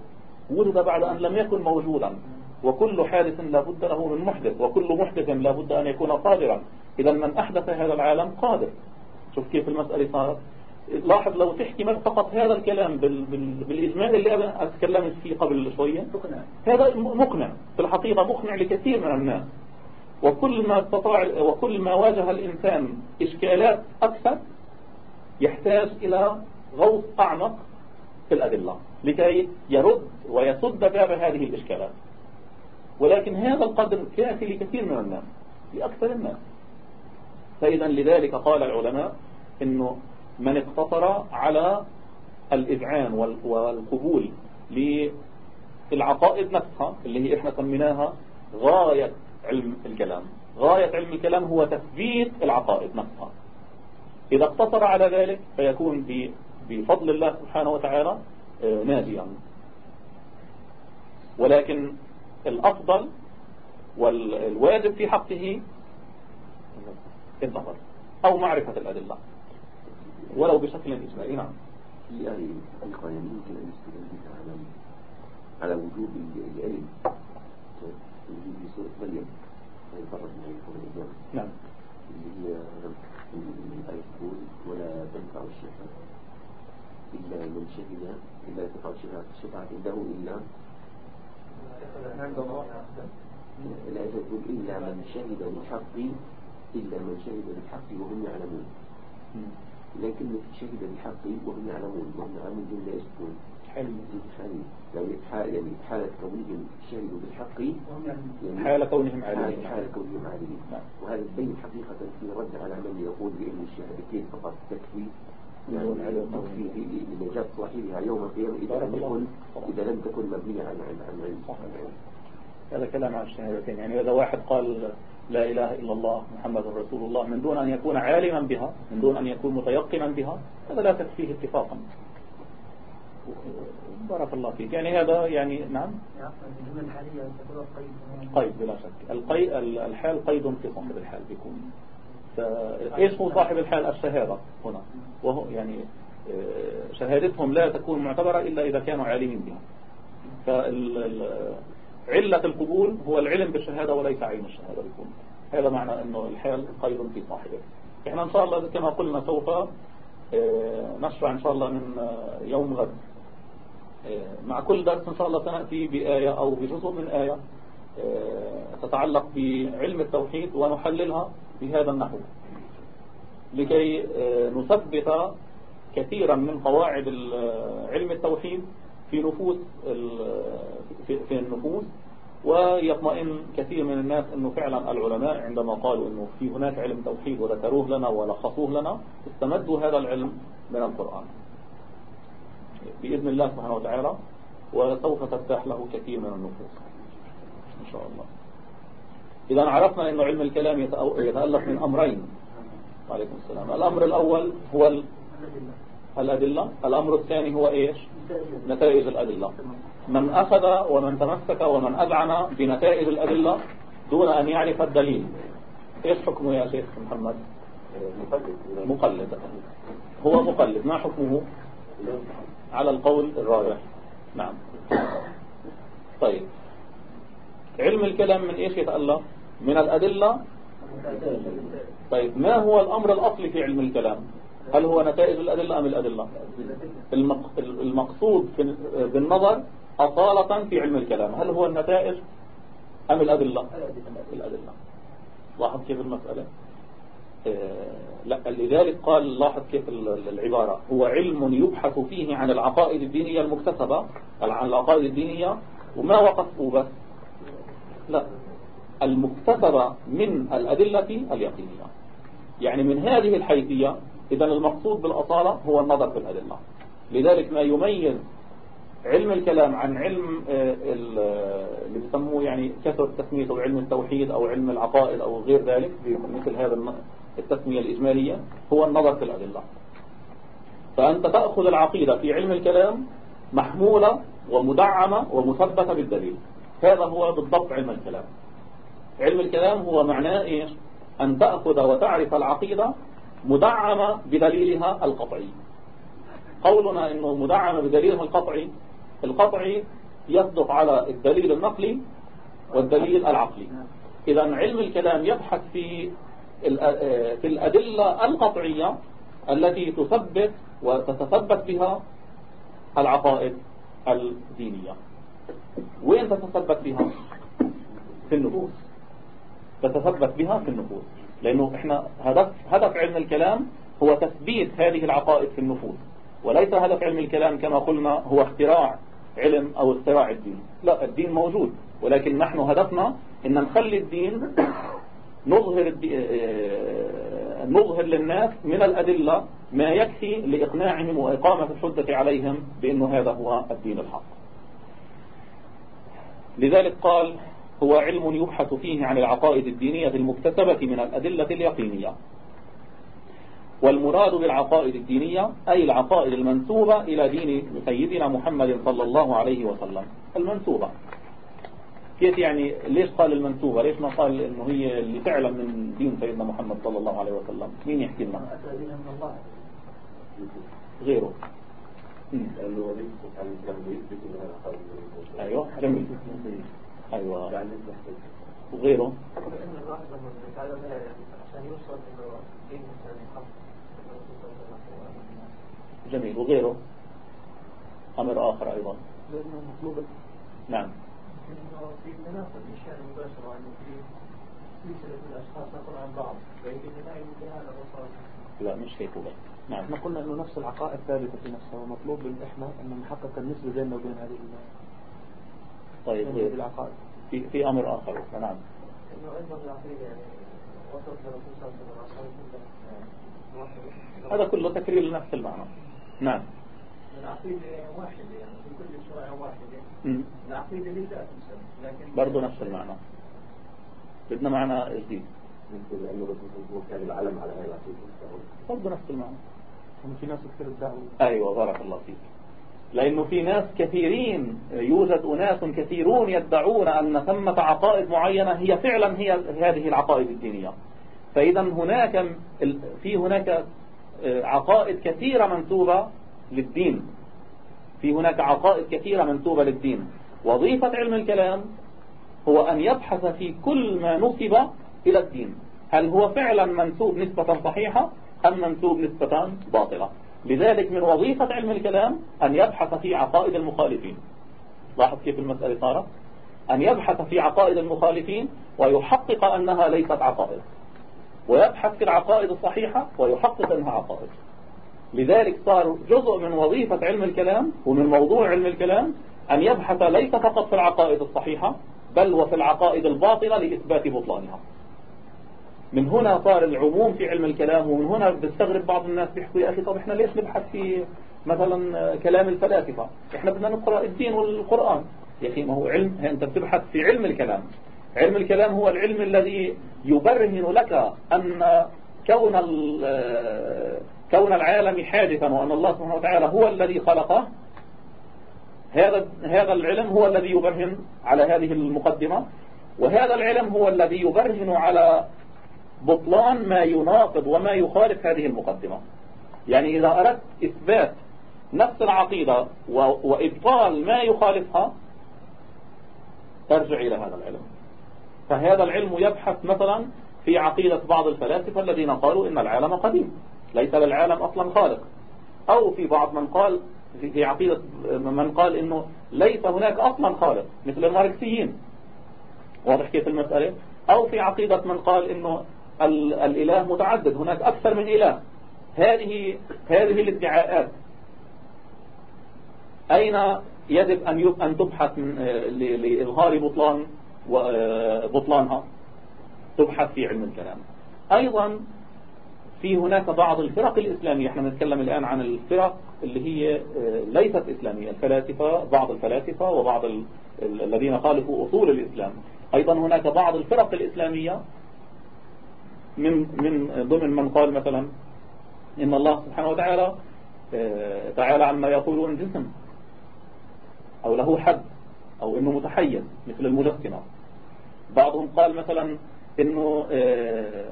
ولد بعد أن لم يكن موجودا. وكل حادث لا بد له من محدث وكل محدث لا بد أن يكون قادرا. إذا من أحدث هذا العالم قادر. شوف كيف المسألة صارت. لاحظ لو تحكي فقط هذا الكلام بال... بال... بالإجمال اللي أنا أتكلمت فيه قبل شوية. هذا مقنع. في الحقيقة مقنع لكثير من الناس. وكل ما استطاع وكل ما واجه الإنسان إشكالات أكثر يحتاج إلى غوص أعمق في الأدلة. لكي يرد ويسد باب هذه الإشكالات. ولكن هذا القدر كافي لكثير من الناس لأكثر الناس. فإذا لذلك قال العلماء أنه من اقتصر على الإذعان والقبول للعقائد نفسها اللي هي إحنا سميناها غاية علم الكلام. غاية علم الكلام هو تثبيت العقائد نفسها. إذا اقتصر على ذلك فيكون بفضل الله سبحانه وتعالى آه، ناجيا. ولكن الأفضل والواجب في حقه النظر أو معرفة الأدلة. ولو بشكل إجمالي نعم. في آية أيضا يمكن أن يستدل على على وجوب العلم؟ في سورة مريم فقط ما يكون الإجابة نعم. اللي هي الآية تقول ولا تنفع الشفاعة إلا من شهد إلا تنفع الشفاعة عنده إلا الآية تقول إلا من شهد بالحق إلا من شهد بالحق وهم يعلمون. لكن شهد بالحق وهم يعلمون. وهم يعلمون لا يشكون حلو. يعني حال يعني حالة كونهم شهدوا بالحق يعني حال كونهم عالمين. حال كونهم عالمين. وهذا يبين حقيقة في رد على من يقول بأن الشهادتين فقط تكفي يعني تكفي لنجاة صاحبها يوم القيامة إذا لم يكن إذا لم تكن مبنية على عن علم هذا كلام عن الشهادتين. يعني إذا واحد قال لا إله إلا الله محمد رسول الله من دون أن يكون عالما بها من دون أن يكون متيقنا بها هذا لا تكفيه اتفاقا. بارك الله فيك. يعني هذا يعني نعم. قيد بلا شك. القيد الحال قيد في صاحب الحال بيكون. إيش هو صاحب الحال الشهادة هنا. وهو يعني آه، شهادتهم لا تكون معتبرة إلا إذا كانوا عالمين بها. فعلة القبول هو العلم بالشهادة وليس عين الشهادة بيكون هذا معنى أنه الحال قيد في صاحبه. إحنا إن شاء الله كما قلنا سوف آه، نشرع إن شاء الله من آه، يوم غد. مع كل درس إن شاء الله سنأتي بآية أو بجزء من آية تتعلق بعلم التوحيد ونحللها بهذا النحو. لكي نثبت كثيرا من قواعد علم التوحيد في نفوس في النفوس ويطمئن كثير من الناس أنه فعلا العلماء عندما قالوا أنه في هناك علم توحيد وذكروه لنا ولخصوه لنا استمدوا هذا العلم من القرآن. بإذن الله سبحانه وتعالى وسوف ترتاح له كثير من النفوس. إن شاء الله. إذا عرفنا أن علم الكلام يتألف من أمرين. وعليكم السلام. الأمر الأول هو الأدلة. الأمر الثاني هو إيش؟ نتائج الأدلة. من أخذ ومن تمسك ومن أذعن بنتائج الأدلة دون أن يعرف الدليل. إيش حكمه يا شيخ محمد؟ مقلد. هو مقلد. ما حكمه؟ على القول الراجح. نعم. طيب. علم الكلام من إيش يتألف من الأدلة؟ طيب ما هو الأمر الأصلي في علم الكلام؟ هل هو نتائج الأدلة أم الأدلة؟ المقصود بالنظر أصالة في علم الكلام. هل هو النتائج أم الأدلة؟ الأدلة. لاحظ كيف المسألة؟ آه، لا لذلك قال لاحظ كيف العبارة. هو علم يبحث فيه عن العقائد الدينية المكتسبة. عن العقائد الدينية وما وقفوا بس. لا. المكتسبة من الأدلة اليقينية. يعني من هذه الحيثية إذا المقصود بالأصالة هو النظر في الأدلة. لذلك ما يميز علم الكلام عن علم آه، اللي بيسموه يعني كثر تسميته علم التوحيد أو علم العقائد أو غير ذلك مثل هذا التسمية الإجمالية هو النظر في الأدلة. فأنت تأخذ العقيدة في علم الكلام محمولة ومدعمة ومثبتة بالدليل. هذا هو بالضبط علم الكلام. علم الكلام هو معناه إيش؟ أن تأخذ وتعرف العقيدة مدعمة بدليلها القطعي. قولنا أنه مدعمة بدليلها القطعي. القطعي يصدق على الدليل النقلي والدليل العقلي. إذا علم الكلام يبحث في في الأدلة القطعية التي تثبت وتتثبت بها العقائد الدينية. وين تتثبت بها؟ في النفوس. تتثبت بها في النفوس. لأنه إحنا هدف, هدف علم الكلام هو تثبيت هذه العقائد في النفوس. وليس هدف علم الكلام كما قلنا هو اختراع علم أو اختراع الدين. لا الدين موجود. ولكن نحن هدفنا إن نخلي الدين نظهر, آه، نظهر للناس من الأدلة ما يكفي لإقناعهم وإقامة الحجة عليهم بأنه هذا هو الدين الحق. لذلك قال هو علم يبحث فيه عن العقائد الدينية المكتسبة من الأدلة اليقينية. والمراد بالعقائد الدينية أي العقائد المنسوبة إلى دين سيدنا محمد صلى الله عليه وسلم. المنسوبة. كيف يعني ليش قال المنسوبة؟ ليش ما قال إنه هي اللي فعلا من دين سيدنا محمد صلى الله عليه وسلم؟ مين يحكي لنا؟ غيره. أيوه جميل. أيوه. وغيره. جميل. وغيره. أمر آخر أيضا. نعم. في تناقض الاشياء المباشرة أنه في سلسلة الأشخاص عن بعض. لا يمكن هذا لا مش هيك نعم. إحنا قلنا إنه نفس العقائد ثابتة في نفسها ومطلوب من إحنا ان نحقق النسبة بيننا وبين هذه طيب العقائد في في أمر آخر. نعم. إنه أيضا العقيدة يعني. وسلم. هذا كله تكرير لنفس المعنى. نعم. العقيدة واحدة يعني في كل شرع واحدة. العقيدة ليس لكن برضه نفس المعنى. بدنا معنى جديد. كان العلم على هذه العقيدة. برضه نفس المعنى. في ناس كثير ادعوا. أيوه بارك الله فيك. لأنه في ناس كثيرين يوجد أناس كثيرون يدعون أن ثمة عقائد معينة هي فعلا هي هذه العقائد الدينية. فإذا هناك في هناك آه، عقائد كثيرة منسوبة للدين. في هناك عقائد كثيرة منسوبة للدين. وظيفة علم الكلام هو أن يبحث في كل ما نسب إلى الدين. هل هو فعلا منسوب نسبة صحيحة أم منسوب نسبة باطلة؟ لذلك من وظيفة علم الكلام أن يبحث في عقائد المخالفين. لاحظ كيف المسألة صارت؟ أن يبحث في عقائد المخالفين ويحقق أنها ليست عقائد. ويبحث في العقائد الصحيحة ويحقق أنها عقائد. لذلك صار جزء من وظيفة علم الكلام ومن موضوع علم الكلام أن يبحث ليس فقط في العقائد الصحيحة بل وفي العقائد الباطلة لإثبات بطلانها. من هنا صار العموم في علم الكلام ومن هنا بستغرب بعض الناس بيحكوا يا أخي طب إحنا ليش نبحث في مثلا كلام الفلاسفة؟ إحنا بدنا نقرأ الدين والقرآن. يا أخي ما هو علم أنت بتبحث في علم الكلام. علم الكلام هو العلم الذي يبرهن لك أن كون كون العالم حادثا وأن الله سبحانه وتعالى هو الذي خلقه. هذا هذا العلم هو الذي يبرهن على هذه المقدمة وهذا العلم هو الذي يبرهن على بطلان ما يناقض وما يخالف هذه المقدمة. يعني إذا أردت إثبات نفس العقيدة وإبطال ما يخالفها ترجع إلى هذا العلم. فهذا العلم يبحث مثلا في عقيدة بعض الفلاسفة الذين قالوا إن العالم قديم ليس للعالم أصلا خالق. أو في بعض من قال في عقيدة من قال إنه ليس هناك أصلا خالق مثل الماركسيين. واضح كيف المسألة؟ أو في عقيدة من قال إنه الإله متعدد. هناك أكثر من إله. هذه هذه الادعاءات. أين يجب أن أن تبحث لإظهار بطلان وبطلانها تبحث في علم الكلام. أيضا في هناك بعض الفرق الإسلامية. إحنا نتكلم الآن عن الفرق اللي هي آه، ليست إسلامية. الفلاسفة بعض الفلاسفة وبعض الذين خالفوا أصول الإسلام. أيضا هناك بعض الفرق الإسلامية من من ضمن من قال مثلا إن الله سبحانه وتعالى آه، تعالى عما يقولون جسم أو له حد أو إنه متحيز مثل المجسمة بعضهم قال مثلا إنه آه،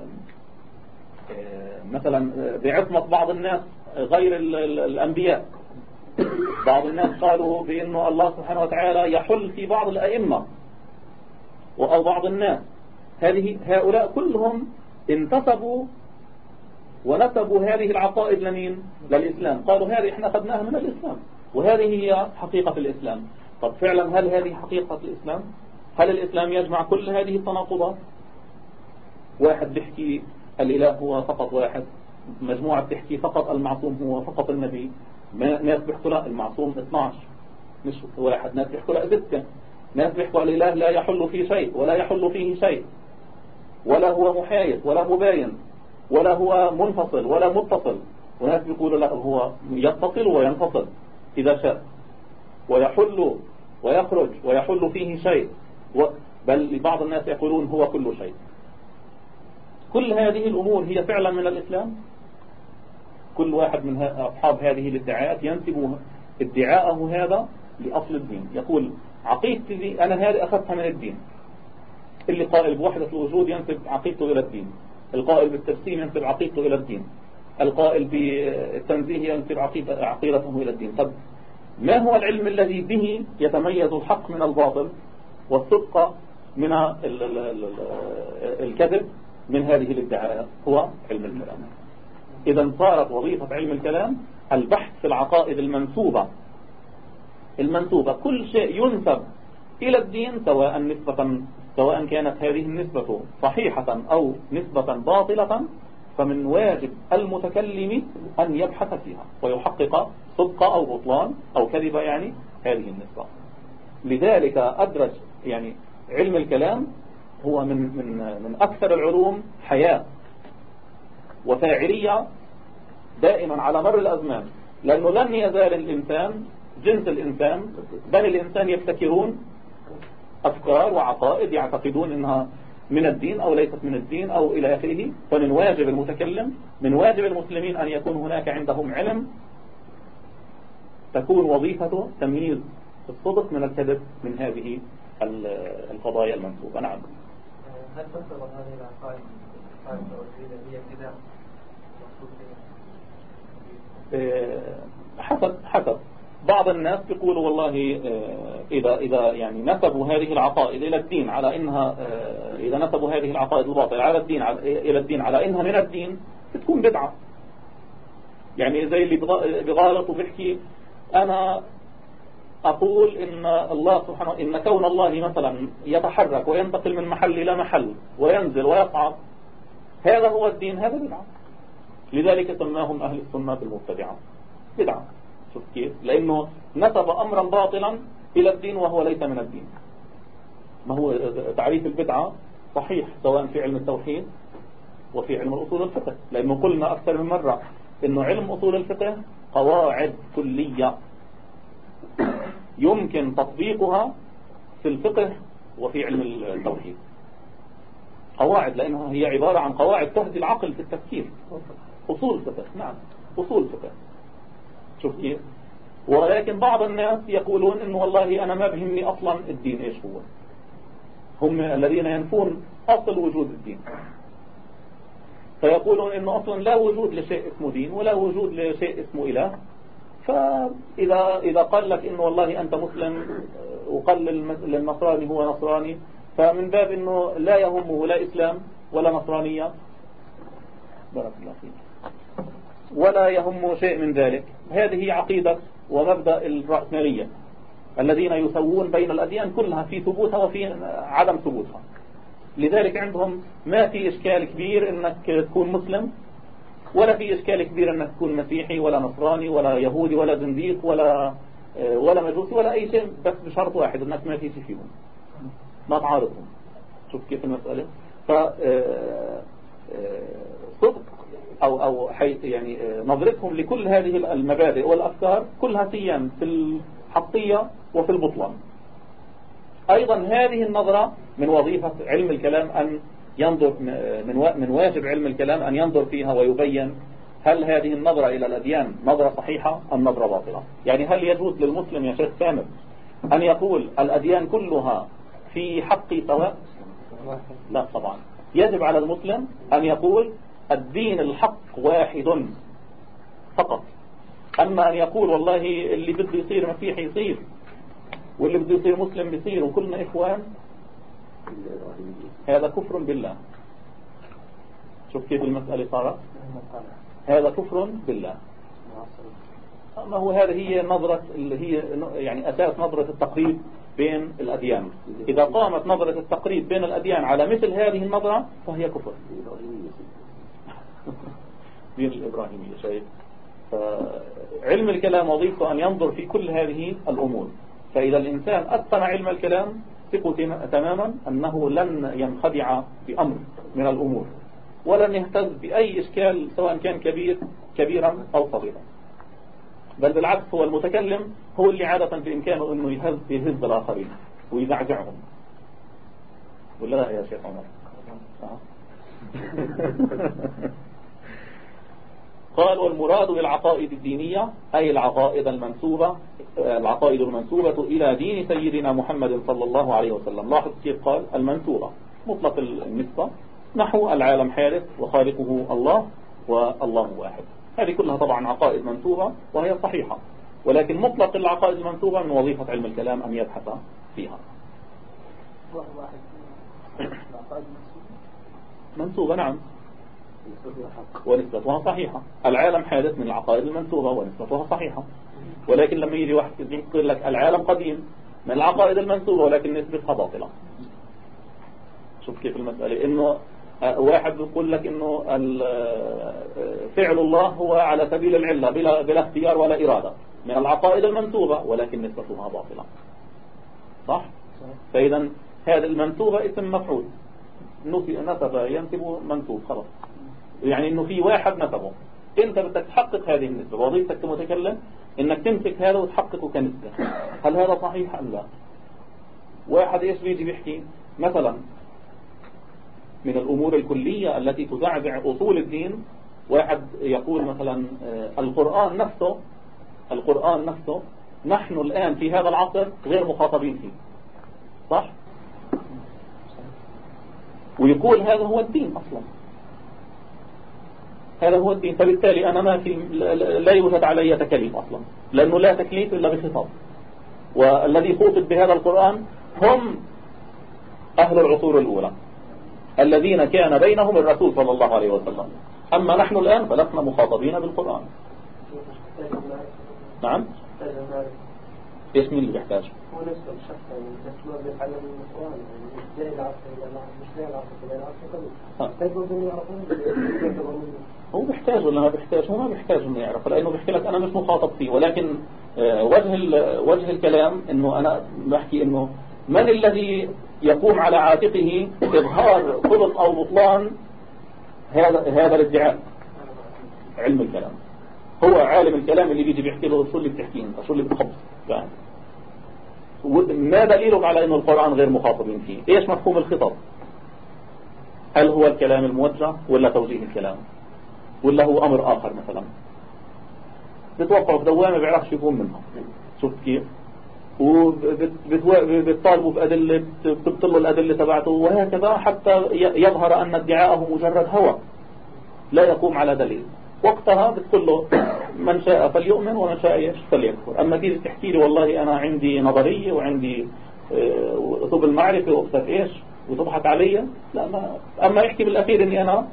آه، مثلا بعصمة بعض الناس غير الأنبياء. بعض الناس قالوا بأنه الله سبحانه وتعالى يحل في بعض الأئمة أو بعض الناس. هذه هؤلاء كلهم انتسبوا ونسبوا هذه العقائد لمين؟ للإسلام. قالوا هذه إحنا أخذناها من الإسلام وهذه هي حقيقة الإسلام. طب فعلا هل هذه حقيقة الإسلام؟ هل الإسلام يجمع كل هذه التناقضات؟ واحد بيحكي الإله هو فقط واحد مجموعة بتحكي فقط المعصوم هو فقط النبي. ناس بيحكوا لا المعصوم 12 مش واحد. ناس بيحكوا لا ستة ناس بيحكوا الإله لا يحل فيه شيء ولا يحل فيه شيء. ولا هو محايد ولا مباين ولا هو منفصل ولا متصل. وناس بيقولوا لا هو يتصل وينفصل إذا شاء. ويحل ويخرج ويحل فيه شيء. بل بعض الناس يقولون هو كل شيء. كل هذه الأمور هي فعلا من الإسلام؟ كل واحد من أصحاب هذه الادعاءات ينسب ادعاءه هذا لأصل الدين. يقول عقيدتي أنا هذه أخذتها من الدين. اللي قائل بوحدة الوجود ينسب عقيدته إلى الدين. القائل بالتجسيم ينسب عقيدته إلى الدين. القائل بالتنزيه ينسب عقيدته إلى الدين. طب ما هو العلم الذي به يتميز الحق من الباطل والصدق من الكذب من هذه الادعاءات هو علم الكلام. إذا صارت وظيفة علم الكلام البحث في العقائد المنسوبة. المنسوبة. كل شيء ينسب إلى الدين سواء نسبة سواء كانت هذه النسبة صحيحة أو نسبة باطلة فمن واجب المتكلم أن يبحث فيها ويحقق صدق أو بطلان أو كذب يعني هذه النسبة. لذلك أدرج يعني علم الكلام هو من, من, من أكثر العلوم حياة وفاعلية دائما على مر الأزمان. لأنه لن يزال الإنسان جنس الإنسان بل الإنسان يبتكرون أفكار وعقائد يعتقدون أنها من الدين أو ليست من الدين أو إلى آخره فمن واجب المتكلم من واجب المسلمين أن يكون هناك عندهم علم تكون وظيفته تمييز الصدق من الكذب من هذه القضايا المنسوبة. نعم. هل تعتبر هذه العقائد هي ابتداع آه، حسب حسب. بعض الناس بيقولوا والله آه، إذا إذا يعني نسبوا هذه العقائد إلى الدين على إنها آه، إذا نسبوا هذه العقائد الباطلة على الدين إلى الدين على إنها من الدين بتكون بدعة. يعني زي اللي بغالط وبيحكي أنا أقول إن الله سبحانه إن كون الله مثلا يتحرك وينتقل من محل إلى محل وينزل ويصعد هذا هو الدين هذا بدعة. لذلك سماهم أهل السنة المبتدعة. بدعة. شوف كيف لأنه نسب أمرا باطلا إلى الدين وهو ليس من الدين. ما هو تعريف البدعة؟ صحيح سواء في علم التوحيد وفي علم الأصول الفقه. لأنه قلنا أكثر من مرة إنه علم أصول الفقه قواعد كلية. يمكن تطبيقها في الفقه وفي علم التوحيد. قواعد لأنها هي عبارة عن قواعد تهدي العقل في التفكير. أصول فقه نعم أصول فقه شوف كيف ولكن بعض الناس يقولون إنه والله أنا ما بهمني أصلا الدين إيش هو. هم الذين ينفون أصل وجود الدين. فيقولون إنه أصلا لا وجود لشيء اسمه دين ولا وجود لشيء اسمه إله. فإذا إذا قال لك إنه والله أنت مسلم وقال للنصراني هو نصراني فمن باب إنه لا يهمه لا إسلام ولا نصرانية. بارك الله فيك. ولا يهم شيء من ذلك. هذه عقيدة ومبدأ الرأسمالية الذين يسوون بين الأديان كلها في ثبوتها وفي عدم ثبوتها. لذلك عندهم ما في إشكال كبير أنك تكون مسلم ولا في إشكال كبير أنك تكون مسيحي ولا نصراني ولا يهودي ولا زنديق ولا ولا مجوسي ولا أي شيء بس بشرط واحد أنك ما شيء فيهم. ما تعارضهم. شوف كيف المسألة. ف آه، صدق أو أو حيث يعني آه، نظرتهم لكل هذه المبادئ والأفكار كلها سيان في الحقية وفي البطلان. أيضا هذه النظرة من وظيفة علم الكلام أن ينظر من من واجب علم الكلام أن ينظر فيها ويبين هل هذه النظرة إلى الأديان نظرة صحيحة أم نظرة باطلة. يعني هل يجوز للمسلم يا شيخ كامل أن يقول الأديان كلها في حقي سواء؟ لا طبعا. يجب على المسلم أن يقول الدين الحق واحد فقط. أما أن يقول والله اللي بده يصير مسيحي يصير واللي بده يصير مسلم بيصير وكلنا إخوان هذا كفر بالله. شوف كيف المسألة صارت. هذا كفر بالله. ما هو هذه هي نظرة اللي هي يعني أساس نظرة التقريب. بين الأديان. إذا قامت نظرة التقريب بين الأديان على مثل هذه النظرة فهي كفر. *laughs* دين الإبراهيمية شايف؟ فعلم الكلام وظيفته أن ينظر في كل هذه الأمور. فإذا الإنسان أتقن علم الكلام ثقوا تماما أنه لن ينخدع بأمر من الأمور ولن يهتز بأي إشكال سواء كان كبير كبيرا أو صغيرا. بل بالعكس هو المتكلم هو اللي عادة بإمكانه أنه يهز, يهز الآخرين ويزعزعهم. ولا لا يا شيخ عمر؟ *laughs* قال والمراد بالعقائد الدينية أي العقائد المنسوبة العقائد المنسوبة إلى دين سيدنا محمد صلى الله عليه وسلم. لاحظ كيف قال؟ المنسوبة. مطلق النسبة. نحو العالم حادث وخالقه الله والله واحد. هذه كلها طبعا عقائد منسوبة وهي صحيحة. ولكن مطلق العقائد المنسوبة من وظيفة علم الكلام أن يبحث فيها. منسوبة نعم. ونسبتها صحيحة. العالم حادث من العقائد المنسوبة ونسبتها صحيحة. ولكن لما يجي واحد يقول لك العالم قديم من العقائد المنسوبة ولكن نسبتها باطلة. شوف كيف المسألة. آه، واحد بيقول لك إنه آه، فعل الله هو على سبيل العلة بلا, بلا اختيار ولا إرادة. من العقائد المنسوبة ولكن نسبتها باطلة. صح؟ فإذا هذا المنسوبة اسم مفعول. نسب ينسب منسوب خلاص. يعني إنه في واحد نسبه. أنت بدك تحقق هذه النسبة. وظيفتك كمتكلم إنك تمسك هذا وتحققه كنسبة. هل هذا صحيح أم لا؟ واحد إيش بيجي بيحكي؟ مثلا من الأمور الكلية التي تزعزع أصول الدين. واحد يقول مثلا آه، القرآن نفسه القرآن نفسه نحن الآن في هذا العصر غير مخاطبين فيه. صح؟ ويقول هذا هو الدين أصلا. هذا هو الدين. فبالتالي أنا ما في لا يوجد علي تكليف أصلا لأنه لا تكليف إلا بخطاب. والذي خوطب بهذا القرآن هم أهل العصور الأولى. الذين كان بينهم الرسول صلى الله عليه وسلم. أما نحن الآن فلسنا مخاطبين بالقرآن. نعم. مين اللي بيحتاج. هو نفسه الشخص يعني بس ما بيتعلم من القرآن يعني مش زي العصر مش زي العصر هو بيحتاج ولا ما بيحتاج؟ هو ما بيحتاج إنه يعرف لأنه بيحكي لك أنا مش مخاطب فيه. ولكن آه، وجه وجه الكلام إنه أنا بحكي إنه من الذي يقوم على عاتقه إظهار خلق أو بطلان هذا هذا الادعاء. علم الكلام. هو عالم الكلام اللي بيجي بيحكي له شو اللي بتحكيه شو اللي يعني. ما دليلك على إنه القرآن غير مخاطبين فيه؟ إيش مفهوم الخطاب؟ هل هو الكلام الموجه ولا توجيه الكلام؟ ولا هو أمر آخر مثلا؟ بتوقعوا في دوامة بيعرفش يقوم منها. شفت كيف؟ وبتطالبوا بأدلة بتبطلوا الأدلة تبعته وهكذا حتى يظهر أن ادعاءه مجرد هوى لا يقوم على دليل. وقتها بتقول له من شاء فليؤمن ومن شاء فليكفر. أما تيجي تحكي لي والله أنا عندي نظرية وعندي أسلوب آه، المعرفة وأكثر إيش وتضحك علي. لا ما أما يحكي بالأخير أني أنا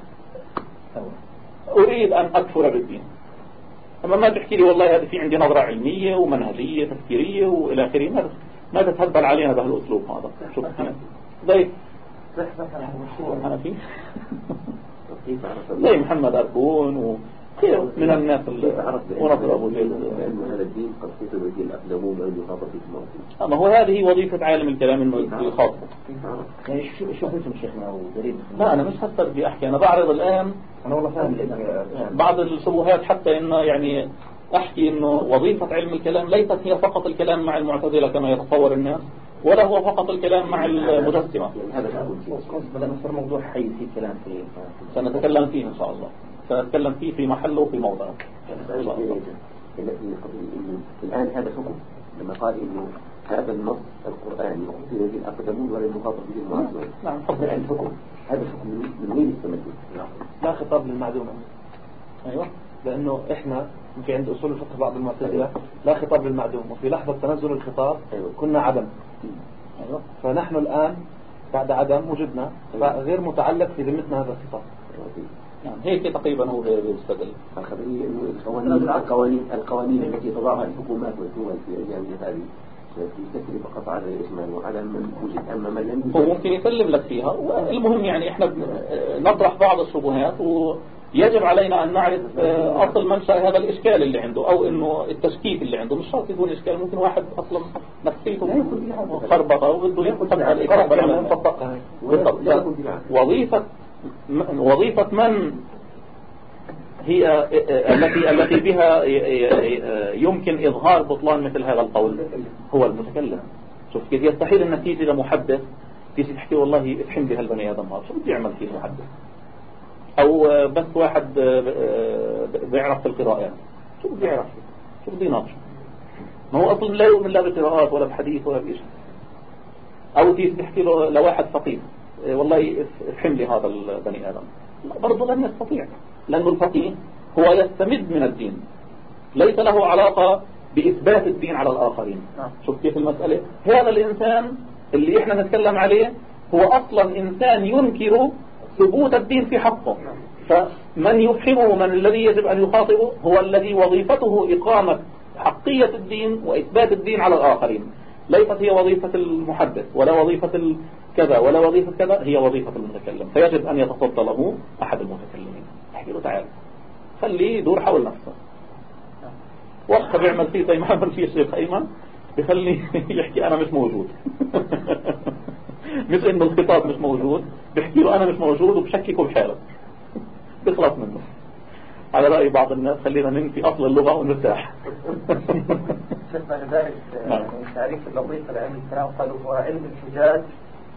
أريد أن أكفر بالدين. أما ما تحكي لي والله هذا في عندي نظرة علمية ومنهجية تفكيرية وإلى آخره. ما ما تتهبل علينا بهالأسلوب هذا. شوف أنا ضيف أنا فيه زي محمد أركون و من الناس ونصر أبو زيد. هذا الدين قد كتب وأن يخاطب به ما هو هذه وظيفة عالم الكلام إنه يخاطب يعني شو اسم شيخنا ودليل لا أنا مش هستر بأحكي أنا بعرض الآن أنا والله فاهم بعض الشبهات حتى إنه يعني أحكي إنه وظيفة علم الكلام ليست هي فقط الكلام مع المعتزلة كما يتصور الناس ولا هو فقط الكلام مع المجسمة. هذا بدأنا نصير موضوع حي في كلام فيه سنتكلم فيه إن شاء الله. سنتكلم فيه في محله وفي موضعه. الآن هذا حكم لما قال إنه هذا النص القرآني قتل به الأقدمون ولا المخاطب به المعاصرون نعم حكم الآن حكم. هذا حكم من وين يستمد؟ لا خطاب للمعدومة أيوه لأنه إحنا في عند أصول الفقه بعض المعتزلة لا خطاب للمعدوم وفي لحظة تنزل الخطاب أيوة. كنا عدم. أيوه فنحن الآن بعد عدم وجدنا فغير متعلق في ذمتنا هذا الخطاب. نعم هيك تقريبا هو بيستدل القوانين القوانين القوانين التي تضعها الحكومات والدول في أيام هذه تسري فقط على الإسلام وعلى من وجد أما من لم هو ممكن يسلم لك فيها. المهم يعني إحنا بن- نطرح بعض الشبهات ويجب علينا أن نعرف آه، أصل منشأ هذا الإشكال اللي عنده أو إنه التشكيك اللي عنده. مش شرط يكون إشكال ممكن واحد أصلا نفسيته خربطة وبده على. بالضبط. بها وظيفة وظيفة من هي التي التي بها يمكن إظهار بطلان مثل هذا القول هو المتكلم. شوف كيف يستحيل أنك تيجي لمحدث تيجي تحكي والله افهم لي هالبني آدم. هذا شو بده يعمل فيه المحدث؟ أو بس واحد بيعرف في القراءات شو بده يعرف؟ شو بده يناقش؟ ما هو أصلا لا يؤمن لا بقراءات ولا بحديث ولا بشيء أو تيجي تحكي له لواحد فقيه. والله افهم لي هذا البني آدم. برضه لن يستطيع لأنه الفقيه هو يستمد من الدين. ليس له علاقة بإثبات الدين على الآخرين. شوف كيف المسألة. هذا الإنسان اللي إحنا نتكلم عليه هو أصلا إنسان ينكر ثبوت الدين في حقه. فمن يفهمه من الذي يجب أن يخاطبه هو الذي وظيفته إقامة حقية الدين وإثبات الدين على الآخرين. ليست هي وظيفة المحدث ولا وظيفة كذا ولا وظيفة كذا هي وظيفة المتكلم. فيجب أن يتصدى له أحد المتكلمين. احكي له تعال. خليه يدور حول نفسه. وقت بيعمل فيه زي ما عمل فيه الشيخ أيمن بخليه يحكي أنا مش موجود. مش إنه الخطاب مش موجود بحكي له أنا مش موجود وبشككه بحاله. بيخلص منه. على رأي بعض الناس خلينا ننفي أصل اللغة ونرتاح. شفنا لذلك تعريف اللطيف لعلم الكلام قالوا هو علم الحجاج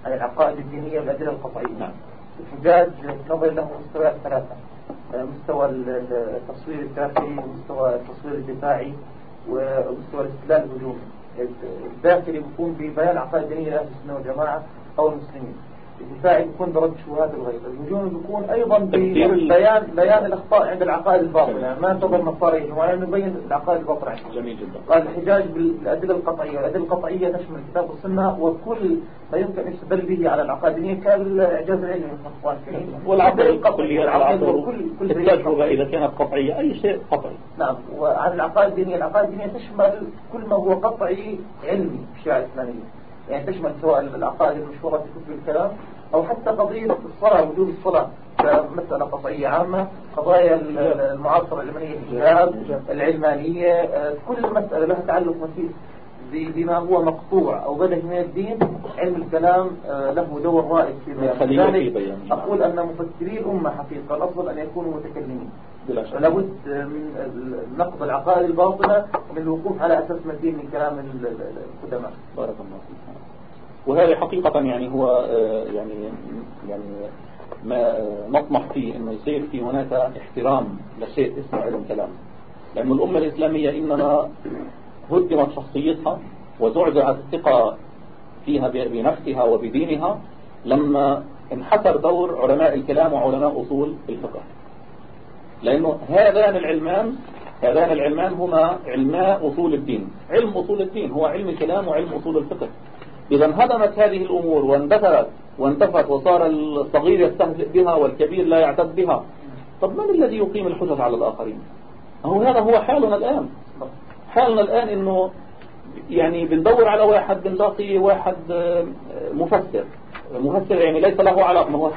عن العقائد الدينية والأدلة القطعية. نعم. الحجاج نظر له مستويات ثلاثة مستوى التصوير الداخلي ومستوى التصوير الدفاعي ومستوى الاستدلال الهجومي. الداخلي بيكون ببيان العقائد الدينية لأهل السنة والجماعة أو المسلمين. الدفاعي بيكون برد شبهات الغيب الهجومي بيكون أيضا ببيان بيان الأخطاء عند العقائد الباطلة ما تظهر مصاريه ولا نبين العقائد الباطلة عندهم جميل جدا. قال الحجاج بالأدلة القطعية. والأدلة القطعية تشمل الكتاب والسنة وكل ما يمكن أن يستدل به على العقائد الدينية كالإعجاز العلمي من الإخوان الكريم. والعقل القطعي العقائد كل التجربة إذا كانت قطعية أي شيء قطعي. نعم. وعن العقائد الدينية العقائد الدينية تشمل كل ما هو قطعي علمي في الشريعة الإسلامية يعني تشمل سواء العقائد المشهورة في كتب الكلام أو حتى قضية الصلاة وجوب الصلاة كمسألة قطعية عامة قضايا المعاصرة العلمانية الحجاب العلمانية كل مسألة لها تعلق مسيح بما هو مقطوع أو بدهي من الدين علم الكلام له دور رائد في بيان أقول أن مفكري الأمة حقيقة الأفضل أن يكونوا متكلمين. بلا شك لابد من نقد العقائد الباطلة ومن الوقوف على أساس متين من كلام القدماء. بارك الله فيك. وهذا حقيقة يعني هو يعني يعني ما نطمح فيه إنه يصير في هناك احترام لشيء اسمه علم كلام. لأن الأمة الإسلامية إنما هدمت شخصيتها وزعزعت الثقة فيها بنفسها وبدينها لما انحسر دور علماء الكلام وعلماء أصول الفقه. لأنه هذان العلمان هذان العلمان هما علماء أصول الدين. علم أصول الدين هو علم الكلام وعلم أصول الفقه. إذا انهدمت هذه الأمور واندثرت وانتفت وصار الصغير يستهزئ بها والكبير لا يعتد بها. طب من الذي يقيم الحجج على الآخرين؟ هو هذا هو حالنا الآن. حالنا الآن إنه يعني بندور على واحد بنلاقي واحد مفسر. مفسر يعني ليس له علاقة ما هو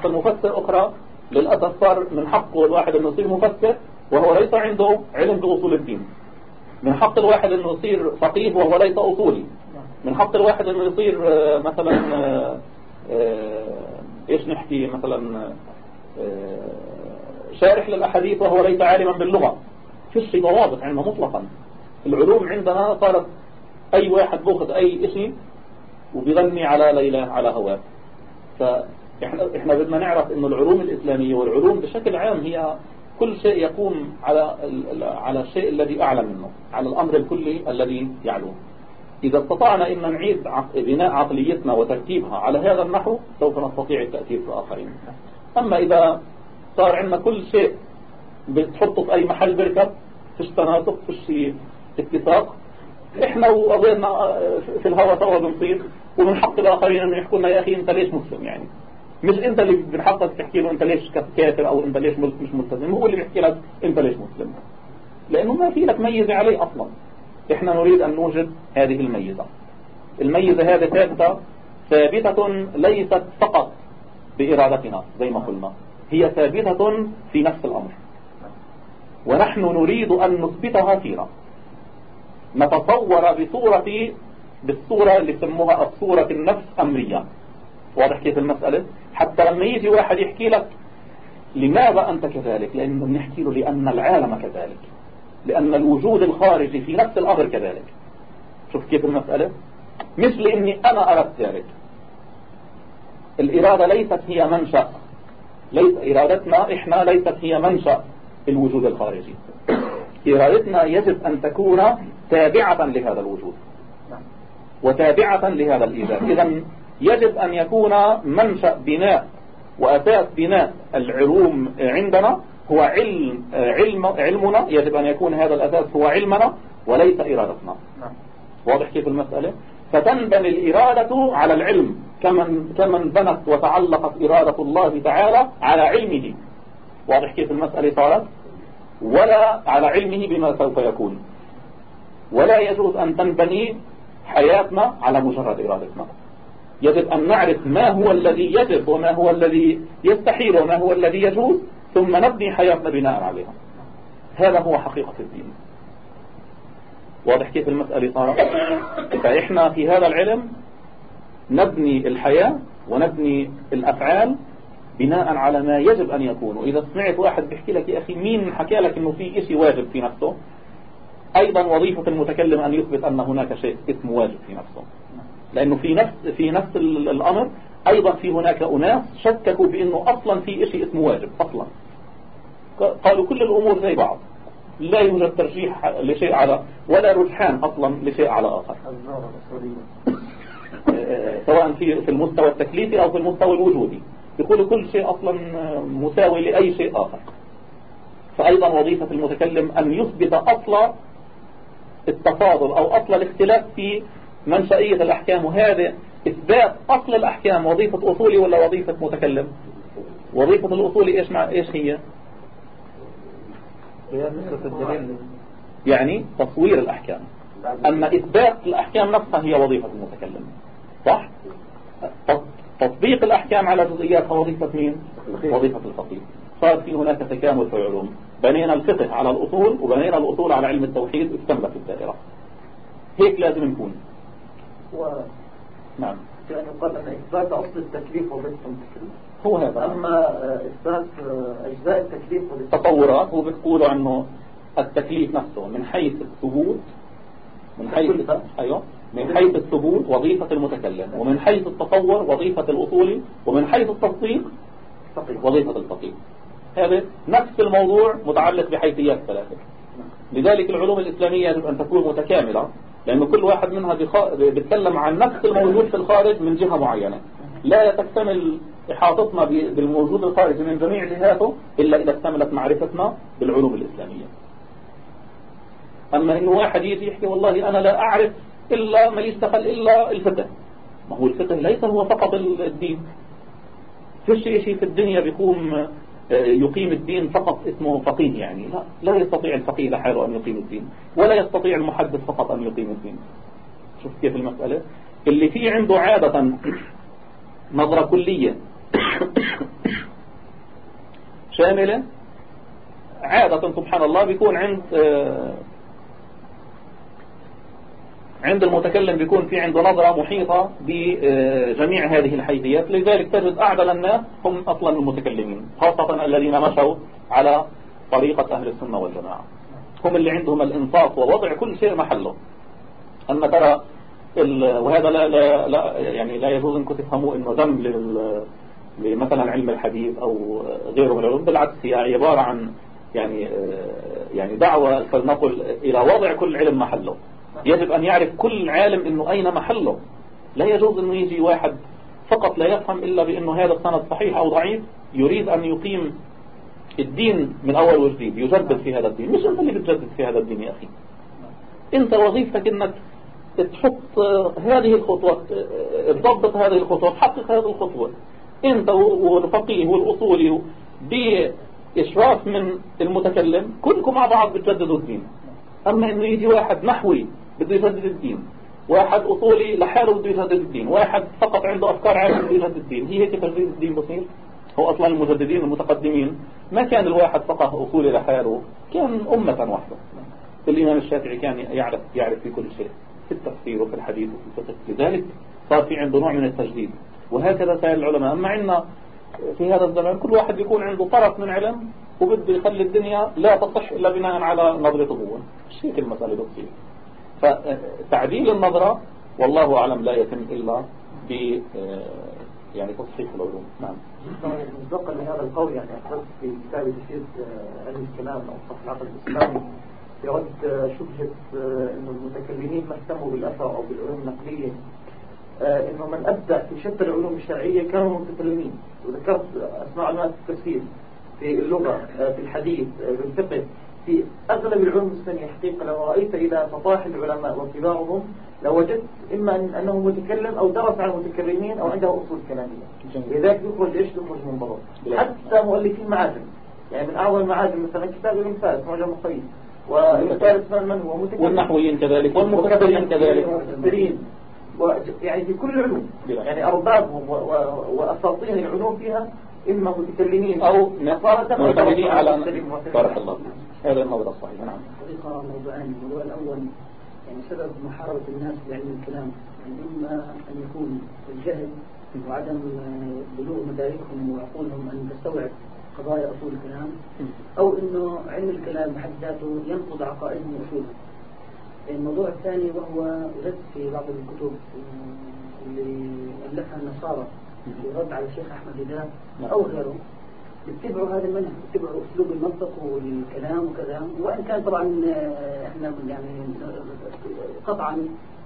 أخرى للأسف صار من حقه الواحد إنه يصير مفسر وهو ليس عنده علم بأصول الدين. من حق الواحد إنه يصير فقيه وهو ليس أصولي. من حق الواحد إنه يصير مثلا إيش نحكي مثلا شارح للأحاديث وهو ليس عالما باللغة. فيش ضوابط عندنا مطلقا. العلوم عندنا صارت أي واحد بأخذ أي شيء وبيغني على ليلى على هواه. فإحنا إحنا بدنا نعرف إنه العلوم الإسلامية والعلوم بشكل عام هي كل شيء يقوم على على الشيء الذي أعلى منه على الأمر الكلي الذي يعلوه. إذا استطعنا أن نعيد بناء عقليتنا وترتيبها على هذا النحو سوف نستطيع التأثير في الآخرين. أما إذا صار عندنا كل شيء بتحطه في أي محل بركب فيش تناسق فيش اتفاق إحنا وقضينا في الهواء سوا بنصير ومن حق الآخرين أن يحكوا لنا يا أخي أنت ليش مسلم يعني؟ مش أنت اللي بنحطك تحكي له أنت ليش كافر أو أنت ليش مش ملتزم هو اللي بيحكي لك أنت ليش مسلم لأنه ما في لك ميزة عليه أصلا. إحنا نريد أن نوجد هذه الميزة. الميزة هذه ثابتة ثابتة ليست فقط بإرادتنا زي ما قلنا. هي ثابتة في نفس الأمر. ونحن نريد أن نثبتها فينا. نتصور بصورة بالصورة اللي يسموها الصورة النفس أمرية. واضح كيف المسألة؟ حتى لما يجي واحد يحكي لك لماذا أنت كذلك؟ لأنه بنحكي له لأن العالم كذلك. لأن الوجود الخارجي في نفس الأمر كذلك. شوف كيف المسألة؟ مش لأني أنا أردت ذلك. الإرادة ليست هي منشأ ليس إرادتنا إحنا ليست هي منشأ الوجود الخارجي. إرادتنا يجب أن تكون تابعة لهذا الوجود. وتابعة لهذا الإيجاد. إذا يجب أن يكون منشأ بناء وأساس بناء العلوم عندنا. هو علم علم علمنا. يجب أن يكون هذا الأساس هو علمنا وليس إرادتنا. نعم. واضح كيف المسألة؟ فتنبني الإرادة على العلم. كمن, كمن بنت وتعلقت إرادة الله تعالى على علمه. واضح كيف المسألة صارت؟ ولا على علمه بما سوف يكون. ولا يجوز أن تنبني حياتنا على مجرد إرادتنا. يجب أن نعرف ما هو الذي يجب وما هو الذي يستحيل وما هو الذي يجوز ثم نبني حياتنا بناء عليها. هذا هو حقيقة الدين. واضح كيف المسألة صارت؟ فإحنا في هذا العلم نبني الحياة ونبني الأفعال بناء على ما يجب أن يكون وإذا سمعت واحد بيحكي لك يا أخي مين حكى لك أنه في إشي واجب في نفسه؟ أيضا وظيفة المتكلم أن يثبت أن هناك شيء اسمه واجب في نفسه. لأنه في نفس في نفس الأمر أيضا في هناك أناس شككوا بأنه أصلا في شيء اسمه واجب أصلا. قالوا كل الأمور زي بعض. لا يوجد ترجيح لشيء على ولا رجحان أصلا لشيء على آخر. سواء في في المستوى التكليفي أو في المستوى الوجودي. يقولوا كل شيء أصلا مساوي لأي شيء آخر. فأيضا وظيفة المتكلم أن يثبت أصل التفاضل أو أصل الاختلاف في منشأية الأحكام وهذا إثبات أصل الأحكام وظيفة أصولي ولا وظيفة متكلم؟ وظيفة الأصولي إيش, مع إيش هي؟ يعني تصوير الأحكام. أما إثبات الأحكام نفسها هي وظيفة المتكلم. صح؟ تطبيق الأحكام على جزئياتها وظيفة مين؟ وظيفة الفقيه. صار في هناك تكامل في العلوم. بنينا الفقه على الأصول وبنينا الأصول على علم التوحيد اكتملت الدائرة. هيك لازم نكون. و... نعم. يعني قال أن إثبات أصل التكليف التكليف هو هذا. أما إثبات أجزاء التكليف تطورات هو بتقولوا أنه التكليف نفسه من حيث الثبوت من حيث أيوه. من حيث الثبوت وظيفة المتكلم ومن حيث التصور وظيفة الأصولي ومن حيث التصديق وظيفة الفقيه. هذا نفس الموضوع متعلق بحيثيات ثلاثة. لذلك العلوم الإسلامية يجب أن تكون متكاملة. لأن كل واحد منها بيتكلم عن نفس الموجود في الخارج من جهة معينة. لا تكتمل إحاطتنا بالموجود الخارجي من جميع جهاته إلا إذا اكتملت معرفتنا بالعلوم الإسلامية. أما إنه واحد يجي يحكي والله أنا لا أعرف إلا ما يستقل إلا الفقه. ما هو الفقه ليس هو فقط الدين. فيش شيء في الدنيا بيقوم يقيم الدين فقط اسمه فقيه يعني. لا لا يستطيع الفقيه لحاله أن يقيم الدين ولا يستطيع المحدث فقط أن يقيم الدين. شوف كيف المسألة. اللي فيه عنده عادة *coughs* نظرة كلية *coughs* شاملة عادة سبحان الله بيكون عند آه، عند المتكلم بيكون في عنده نظرة محيطة بجميع هذه الحيثيات. لذلك تجد أعدل الناس هم أصلا المتكلمين خاصة الذين مشوا على طريقة أهل السنة والجماعة. هم اللي عندهم الإنصاف ووضع كل شيء محله. أما ترى وهذا لا, لا, لا يعني لا يجوز أنكم تفهموا إنه ذنب لمثلا علم الحديث أو غيره من العلوم. بالعكس هي عبارة عن يعني يعني دعوة فلنقل إلى وضع كل علم محله. يجب أن يعرف كل عالم إنه أين محله. لا يجوز إنه يجي واحد فقط لا يفهم إلا بإنه هذا السند صحيح أو ضعيف يريد أن يقيم الدين من أول وجديد يجدد في هذا الدين. مش أنت اللي بتجدد في هذا الدين يا أخي. أنت وظيفتك إنك تحط هذه الخطوات تضبط هذه الخطوات تحقق هذه الخطوة. أنت والفقيه والاصولي بإشراف من المتكلم كلكم مع بعض بتجددوا الدين. أما إنه يجي واحد نحوي بده يجدد الدين واحد أصولي لحاله بده يجدد الدين واحد فقط عنده أفكار عامة بده يجدد الدين هي هيك تجديد الدين بصير هو أصلا المجددين المتقدمين. ما كان الواحد فقط أصولي لحاله كان أمة واحدة. الإمام الشافعي كان يعرف يعرف في كل شيء في التفسير وفي الحديث وفي الفقه. لذلك صار في عنده نوع من التجديد. وهكذا سائر العلماء. أما عندنا في هذا الزمان كل واحد يكون عنده طرف من علم وبده يخلي الدنيا لا تصح إلا بناء على نظرته هو مش هيك المسألة بتصير فتعديل النظرة والله أعلم لا يتم إلا ب يعني تصحيح العلوم. نعم. مصدقا لهذا القول يعني في كتاب تفسير علم الكلام أو صح العقل الإسلامي يرد شبهة أن المتكلمين ما اهتموا بالأثر أو بالعلوم النقلية. آه، إنه من أبدع في شتى العلوم الشرعية كانوا متكلمين وذكرت أسماء علماء التفسير في اللغة آه، في الحديث آه، في الفقه. في أغلب العلوم الاسلامية حقيقة. لو رأيت إلى فطاح العلماء وكبارهم لوجدت إما أنه متكلم أو درس على المتكلمين أو عنده أصول كلامية. لذلك يخرج إيش؟ يخرج منضبط حتى مؤلفين معاجم يعني من أعظم المعاجم مثلا كتاب الامثال معجم الصيد. والثالث من هو متكلم. والنحويين كذلك. والمفسرين. كذلك يعني في كل العلوم. يعني أربابهم وأساطين العلوم فيها إما متكلمين أو معتمدين على بارك الله هذا الموضوع الصحيح. نعم. حقيقة موضوعان الموضوع الأول يعني سبب محاربة الناس بعلم الكلام. يعني إما أن يكون الجهل وعدم بلوغ مداركهم وعقولهم أن تستوعب قضايا أصول الكلام أو أنه علم الكلام بحد ذاته ينقض عقائدهم وأصولهم. الموضوع الثاني وهو وجدت في بعض الكتب آه، اللي ألفها النصارى. في رد على الشيخ أحمد هداب أو غيره. اتبعوا هذا المنهج اتبعوا أسلوب المنطق والكلام وكذا. وإن كان طبعا آه، إحنا يعني قطعا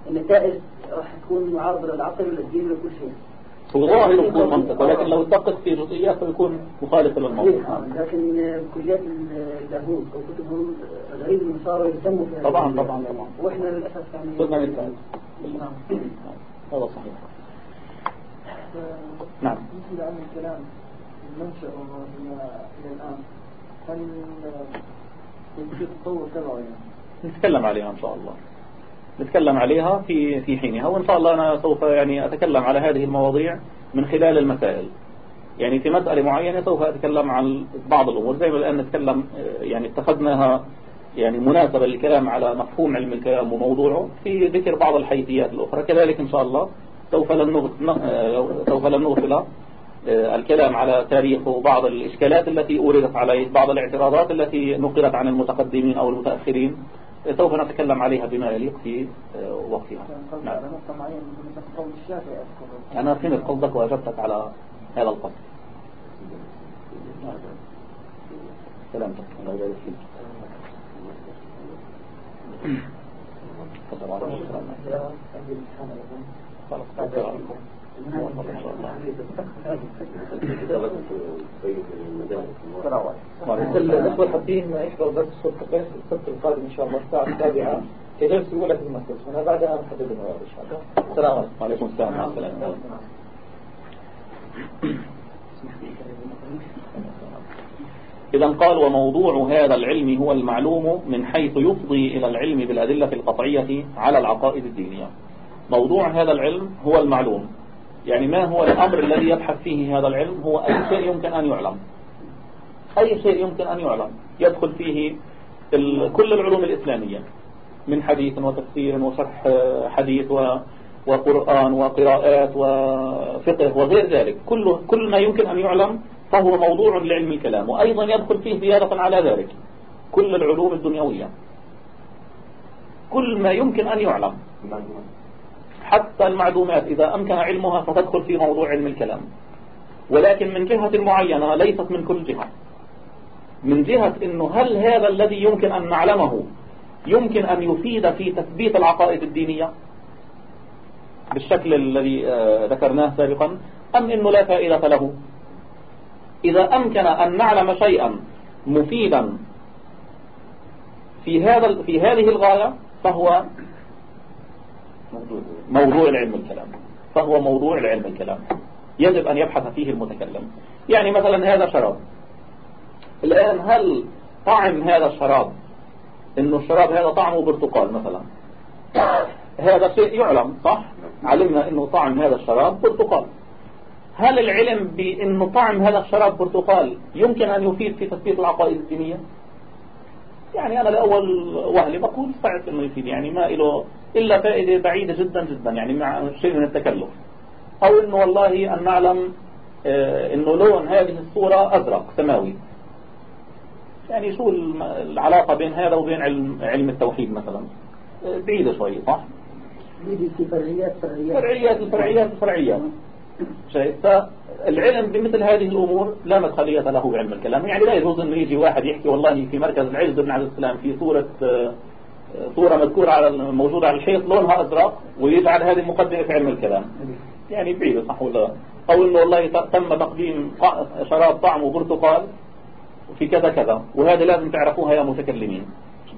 النتائج راح تكون معارضة للعقل وللدين ولكل شيء. هو ظاهر يكون منطق ولكن لو دقق في جزئيات فيكون مخالف للموضوع. لكن كليات اللاهوت أو كتبهم غريب النصارى يهتموا فيها طبعا طبعا طبعا. وإحنا للأسف يعني صرنا نتكلم هذا صحيح. نعم. بالنسبة عن الكلام المنشأ إلى الآن. هل يمكن تطور تبعه نتكلم عليها إن شاء الله. نتكلم عليها في في حينها وإن شاء الله أنا سوف يعني أتكلم على هذه المواضيع من خلال المسائل. يعني في مسألة معينة سوف أتكلم عن بعض الأمور. زي ما الآن نتكلم يعني اتخذناها يعني مناسبة للكلام على مفهوم علم الكلام وموضوعه في ذكر بعض الحيثيات الأخرى. كذلك إن شاء الله سوف لن سوف لن نغفل آه، الكلام على تاريخ وبعض الإشكالات التي أوردت عليه بعض الاعتراضات التي نقلت عن المتقدمين أو المتأخرين سوف نتكلم عليها بما يليق في آه، وقتها نعم. أنا فهمت قصدك وأجبتك على هذا القصد سلامتك الله يبارك فيك تفضل على خلاص الأخوة حابين يحضروا درس الصبح السبت القادم إن شاء الله الساعة السابعة درس الأولى في المسجد هنا بعدها نحدد الموعد إن شاء الله السلام عليكم وعليكم السلام ورحمة الله إذا قال وموضوع هذا العلم هو المعلوم من حيث يفضي إلى العلم بالأدلة القطعية على العقائد الدينية. موضوع هذا العلم هو المعلوم. يعني ما هو الأمر الذي يبحث فيه هذا العلم؟ هو أي شيء يمكن أن يعلم. أي شيء يمكن أن يعلم. يدخل فيه كل العلوم الإسلامية. من حديث وتفسير وشرح حديث وقرآن وقراءات وفقه وغير ذلك. كل, كل ما يمكن أن يعلم فهو موضوع لعلم الكلام. وأيضا يدخل فيه زيادة على ذلك. كل العلوم الدنيوية. كل ما يمكن أن يعلم. حتى المعلومات إذا أمكن علمها فتدخل في موضوع علم الكلام. ولكن من جهة معينة ليست من كل جهة. من جهة أنه هل هذا الذي يمكن أن نعلمه يمكن أن يفيد في تثبيت العقائد الدينية؟ بالشكل الذي آه، ذكرناه سابقا. أم أنه لا فائدة له؟ إذا أمكن أن نعلم شيئا مفيدا في هذا في هذه الغاية فهو موضوع العلم الكلام فهو موضوع العلم الكلام يجب أن يبحث فيه المتكلم. يعني مثلا هذا شراب الآن هل طعم هذا الشراب إنه الشراب هذا طعمه برتقال مثلا؟ هذا شيء يعلم صح؟ علمنا إنه طعم هذا الشراب برتقال. هل العلم بإنه طعم هذا الشراب برتقال يمكن أن يفيد في تثبيت العقائد الدينية؟ يعني أنا لأول وهلي بقول صعب إنه يفيد. يعني ما له إلا فائدة بعيدة جدا جدا يعني مع شيء من التكلف. أو إنه والله أن نعلم آه، إنه لون هذه الصورة أزرق سماوي. يعني شو العلاقة بين هذا وبين علم, علم التوحيد مثلا؟ بعيدة شوي صح؟ فرعيات فرعيات. فرعيات الفرعيات الفرعيات. شايف فالعلم بمثل هذه الأمور لا مدخلية له بعلم الكلام. يعني لا يجوز أنه يجي واحد يحكي والله في مركز العز بن عبد السلام في صورة صورة مذكورة على موجودة على الحيط لونها أزرق ويجعل هذه مقدمة في علم الكلام. يعني بعيدة صح ولا أو أنه والله تم تقديم شراب طعمه برتقال وفي كذا كذا وهذا لازم تعرفوها يا متكلمين.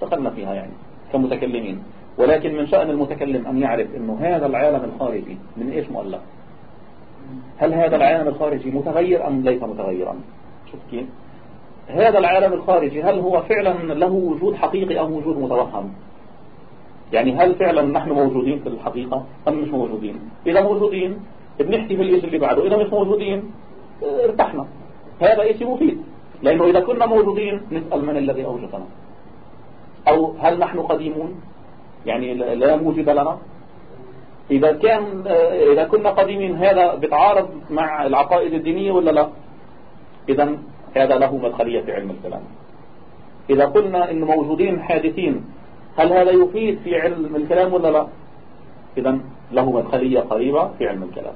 دخلنا فيها يعني كمتكلمين. ولكن من شأن المتكلم أن يعرف أنه هذا العالم الخارجي من إيش مؤلف؟ هل هذا العالم الخارجي متغير أم ليس متغيرا؟ شوف كيف. هذا العالم الخارجي هل هو فعلا له وجود حقيقي أم وجود متوهم؟ يعني هل فعلا نحن موجودين في الحقيقة أم مش موجودين؟ إذا موجودين بنحكي في الإيش اللي بعده. إذا مش موجودين ارتحنا. هذا إيش مفيد؟ لأنه إذا كنا موجودين نسأل من الذي أوجدنا؟ أو هل نحن قديمون؟ يعني لا موجد لنا؟ إذا كان إذا كنا قديمين هذا بتعارض مع العقائد الدينية ولا لا؟ إذا هذا له مدخلية في علم الكلام. إذا قلنا إن موجودين حادثين هل هذا يفيد في علم الكلام ولا لا؟ إذا له مدخلية قريبة في علم الكلام.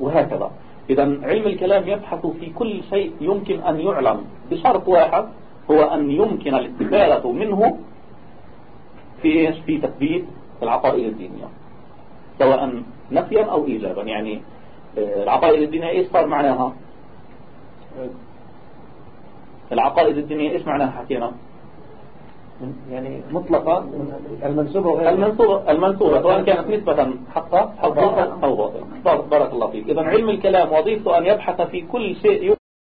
وهكذا. إذا علم الكلام يبحث في كل شيء يمكن أن يعلم. بشرط واحد هو أن يمكن الاستفادة منه في إيش؟ في تثبيت العقائد الدينية. سواء نفيا أو إيجابا. يعني آه، العقائد الدينية إيش صار معناها؟ العقائد الدينية إيش معناها حكينا؟ يعني مطلقة. المنسوبة وغير المنسوبة المنسوبة. سواء كانت نسبة حقا أو باطل أو باطل بارك الله فيك. إذا علم الكلام وظيفته أن يبحث في كل شيء